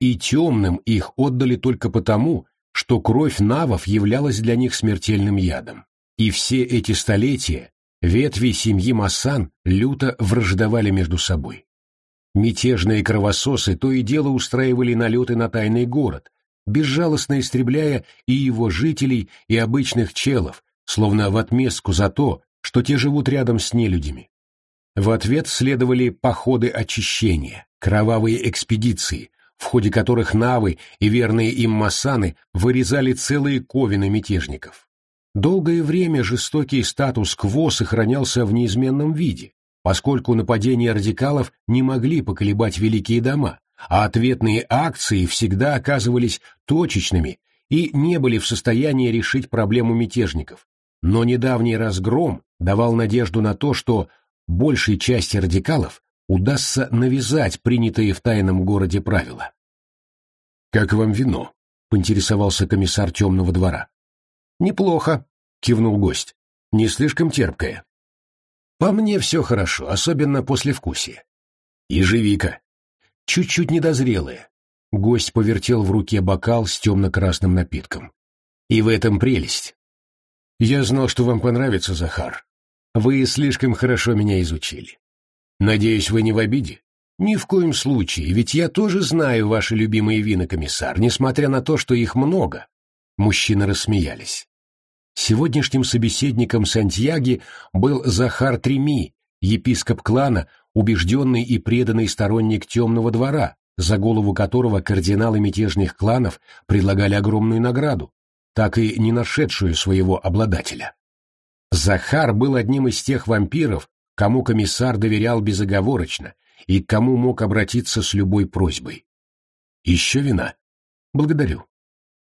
и темным их отдали только потому, что кровь навов являлась для них смертельным ядом. И все эти столетия ветви семьи Массан люто враждовали между собой. Мятежные кровососы то и дело устраивали налеты на тайный город, безжалостно истребляя и его жителей, и обычных челов, словно в отместку за то, что те живут рядом с нелюдями. В ответ следовали походы очищения, кровавые экспедиции, в ходе которых навы и верные им массаны вырезали целые ковины мятежников. Долгое время жестокий статус-кво сохранялся в неизменном виде, поскольку нападения радикалов не могли поколебать великие дома, а ответные акции всегда оказывались точечными и не были в состоянии решить проблему мятежников. Но недавний разгром давал надежду на то, что большей части радикалов удастся навязать принятые в тайном городе правила. «Как вам вино?» — поинтересовался комиссар темного двора. «Неплохо», — кивнул гость. «Не слишком терпкое». «По мне все хорошо, особенно после вкусия». «Ежевика». «Чуть-чуть недозрелая». Гость повертел в руке бокал с темно-красным напитком. «И в этом прелесть». «Я знал, что вам понравится, Захар. Вы слишком хорошо меня изучили. Надеюсь, вы не в обиде? Ни в коем случае, ведь я тоже знаю ваши любимые вина, комиссар, несмотря на то, что их много. Мужчины рассмеялись. Сегодняшним собеседником Сантьяги был Захар Треми, епископ клана, убежденный и преданный сторонник темного двора, за голову которого кардиналы мятежных кланов предлагали огромную награду, так и не нашедшую своего обладателя. Захар был одним из тех вампиров, кому комиссар доверял безоговорочно и кому мог обратиться с любой просьбой. «Еще вина?» «Благодарю».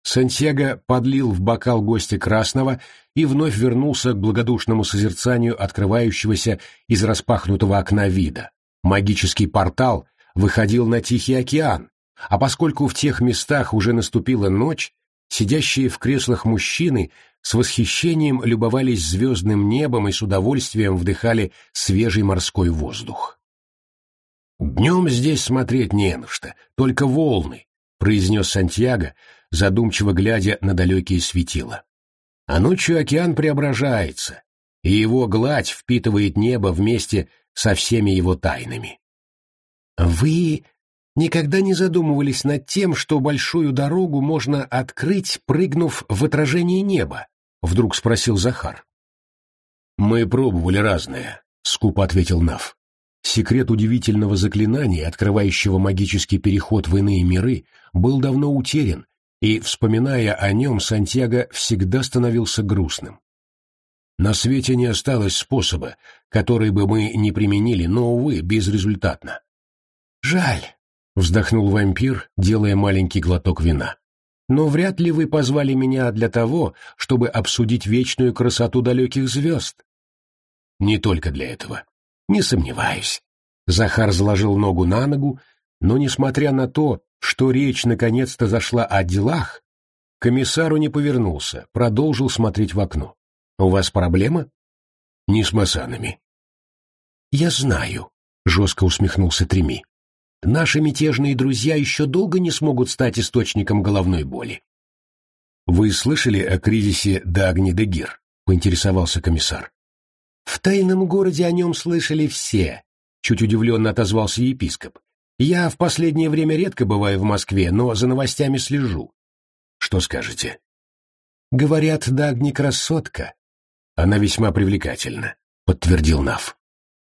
Сантьяго подлил в бокал гостя красного и вновь вернулся к благодушному созерцанию открывающегося из распахнутого окна вида. Магический портал выходил на Тихий океан, а поскольку в тех местах уже наступила ночь, сидящие в креслах мужчины с восхищением любовались звездным небом и с удовольствием вдыхали свежий морской воздух. «Днем здесь смотреть не на что, только волны», — произнес Сантьяго, задумчиво глядя на далекие светила. «А ночью океан преображается, и его гладь впитывает небо вместе со всеми его тайнами». «Вы никогда не задумывались над тем, что большую дорогу можно открыть, прыгнув в отражение неба?» — вдруг спросил Захар. «Мы пробовали разное», — скупо ответил Нав. Секрет удивительного заклинания, открывающего магический переход в иные миры, был давно утерян, и, вспоминая о нем, Сантьяго всегда становился грустным. На свете не осталось способа, который бы мы не применили, но, увы, безрезультатно. «Жаль», — вздохнул вампир, делая маленький глоток вина. «Но вряд ли вы позвали меня для того, чтобы обсудить вечную красоту далеких звезд». «Не только для этого», не сомневаюсь. Захар заложил ногу на ногу, но, несмотря на то, что речь наконец-то зашла о делах, комиссару не повернулся, продолжил смотреть в окно. «У вас проблема?» Не с масанами. Я знаю, жестко усмехнулся Треми. Наши мятежные друзья еще долго не смогут стать источником головной боли. Вы слышали о кризисе Дагни-де-Гир? поинтересовался комиссар. В тайном городе о нем слышали все, чуть удивленно отозвался епископ. Я в последнее время редко бываю в Москве, но за новостями слежу. Что скажете? Говорят, Дагни красотка. Она весьма привлекательна, подтвердил Нав.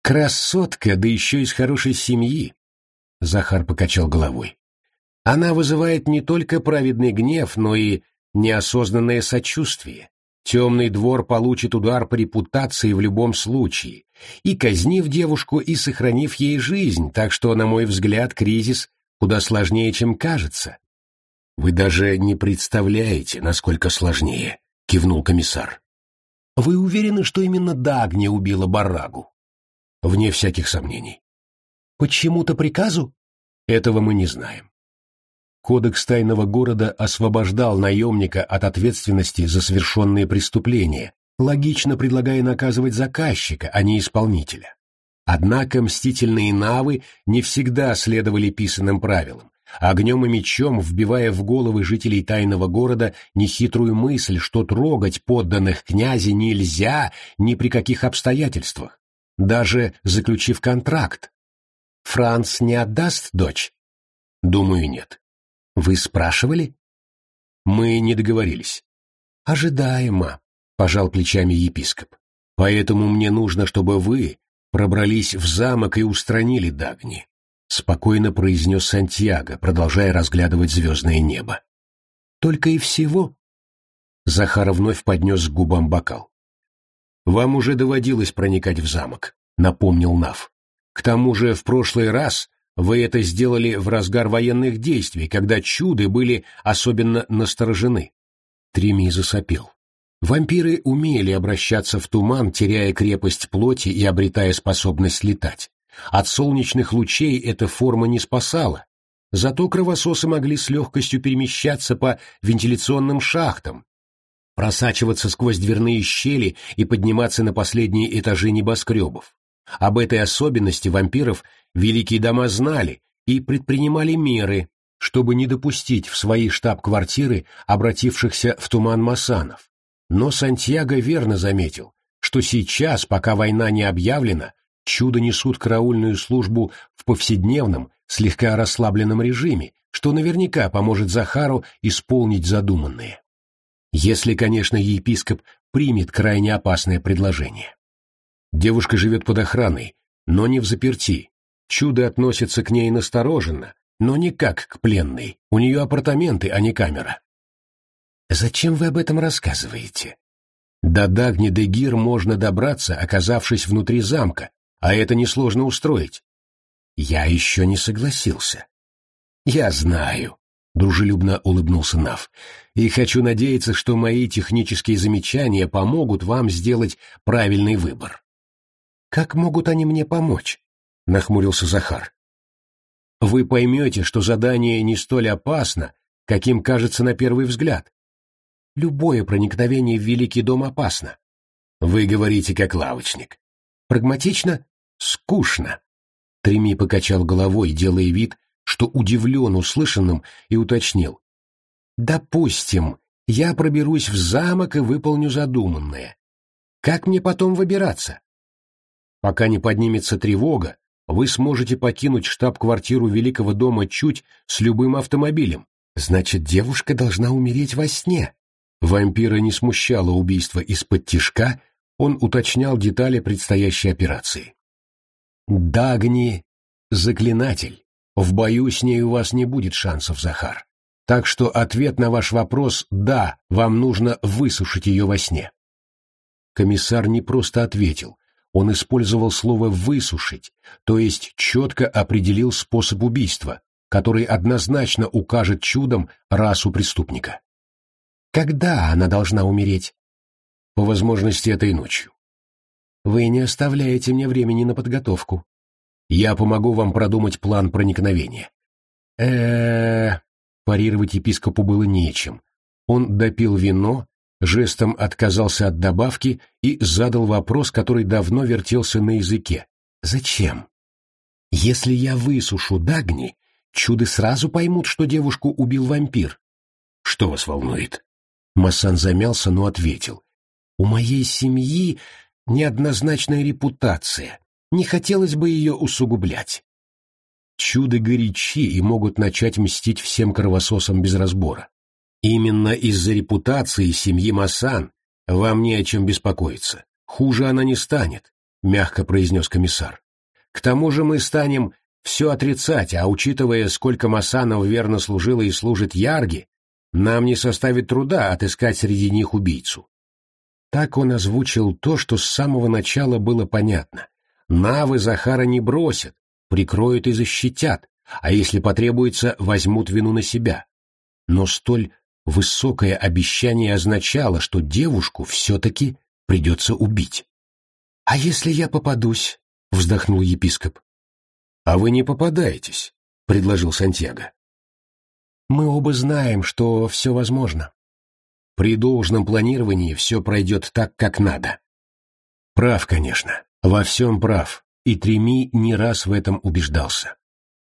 Красотка, да еще из хорошей семьи. Захар покачал головой. Она вызывает не только праведный гнев, но и неосознанное сочувствие. Темный двор получит удар по репутации в любом случае, и казнив девушку, и сохранив ей жизнь, так что, на мой взгляд, кризис куда сложнее, чем кажется. «Вы даже не представляете, насколько сложнее», — кивнул комиссар. «Вы уверены, что именно Дагни убила Барагу?» «Вне всяких сомнений». «Почему-то приказу?» «Этого мы не знаем. Кодекс тайного города освобождал наемника от ответственности за совершенные преступления, логично предлагая наказывать заказчика, а не исполнителя. Однако мстительные навы не всегда следовали писанным правилам, огнем и мечом вбивая в головы жителей тайного города нехитрую мысль, что трогать подданных князя нельзя ни при каких обстоятельствах, даже заключив контракт. Франц не отдаст дочь? Думаю, нет. Вы спрашивали? Мы не договорились. Ожидаемо, пожал плечами епископ. Поэтому мне нужно, чтобы вы пробрались в замок и устранили Дагни, спокойно произнес Сантьяго, продолжая разглядывать звездное небо. Только и всего? Захар вновь поднес к губам бокал. «Вам уже доводилось проникать в замок», — напомнил Нав. «К тому же в прошлый раз вы это сделали в разгар военных действий, когда чуды были особенно насторожены. Треми засопел. Вампиры умели обращаться в туман, теряя крепость плоти и обретая способность летать. От солнечных лучей эта форма не спасала. Зато кровососы могли с легкостью перемещаться по вентиляционным шахтам, просачиваться сквозь дверные щели и подниматься на последние этажи небоскребов. Об этой особенности вампиров великие дома знали и предпринимали меры, чтобы не допустить в свои штаб-квартиры обратившихся в туман масанов. Но Сантьяго верно заметил, что сейчас, пока война не объявлена, чудо несут караульную службу в повседневном, слегка расслабленном режиме, что наверняка поможет Захару исполнить задуманное. Если, конечно, епископ примет крайне опасное предложение. Девушка живет под охраной, но не в заперти. Чудо относится к ней настороженно, но не как к пленной. У нее апартаменты, а не камера. Зачем вы об этом рассказываете? До Дагни де Гир можно добраться, оказавшись внутри замка, а это несложно устроить. Я еще не согласился. Я знаю, дружелюбно улыбнулся Нав, и хочу надеяться, что мои технические замечания помогут вам сделать правильный выбор. Как могут они мне помочь? Нахмурился Захар. Вы поймете, что задание не столь опасно, каким кажется на первый взгляд. Любое проникновение в Великий дом опасно. Вы говорите как лавочник. Прагматично? Скучно. Треми покачал головой, делая вид, что удивлен услышанным, и уточнил. Допустим, я проберусь в замок и выполню задуманное. Как мне потом выбираться? Пока не поднимется тревога, вы сможете покинуть штаб-квартиру Великого дома чуть с любым автомобилем. Значит, девушка должна умереть во сне. Вампира не смущало убийство из-под тишка, он уточнял детали предстоящей операции. Дагни — заклинатель. В бою с ней у вас не будет шансов, Захар. Так что ответ на ваш вопрос — да, вам нужно высушить ее во сне. Комиссар не просто ответил, он использовал слово «высушить», то есть четко определил способ убийства, который однозначно укажет чудом расу преступника. Когда она должна умереть? По возможности этой ночью. Вы не оставляете мне времени на подготовку. Я помогу вам продумать план проникновения. э парировать епископу было нечем. Он допил вино жестом отказался от добавки и задал вопрос, который давно вертелся на языке. «Зачем? Если я высушу Дагни, чуды сразу поймут, что девушку убил вампир». «Что вас волнует?» Массан замялся, но ответил. «У моей семьи неоднозначная репутация. Не хотелось бы ее усугублять. Чуды горячи и могут начать мстить всем кровососам без разбора. Именно из-за репутации семьи Масан вам не о чем беспокоиться. Хуже она не станет, мягко произнес комиссар. К тому же мы станем все отрицать, а учитывая, сколько Масанов верно служило и служит Ярги, нам не составит труда отыскать среди них убийцу. Так он озвучил то, что с самого начала было понятно. Навы Захара не бросят, прикроют и защитят, а если потребуется, возьмут вину на себя. Но столь высокое обещание означало, что девушку все-таки придется убить. «А если я попадусь?» — вздохнул епископ. «А вы не попадаетесь», — предложил Сантьяго. «Мы оба знаем, что все возможно. При должном планировании все пройдет так, как надо». «Прав, конечно, во всем прав и Треми не раз в этом убеждался.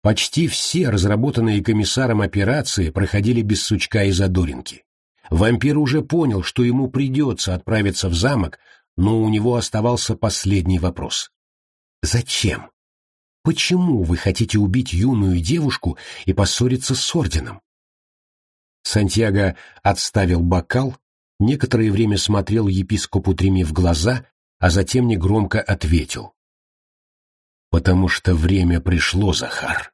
Почти все разработанные комиссаром операции проходили без сучка и задоринки. Вампир уже понял, что ему придется отправиться в замок, но у него оставался последний вопрос. «Зачем? Почему вы хотите убить юную девушку и поссориться с орденом?» Сантьяго отставил бокал, некоторое время смотрел епископу Треми в глаза, а затем негромко ответил. Потому что время пришло, Захар.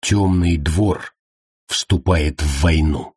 Темный двор вступает в войну.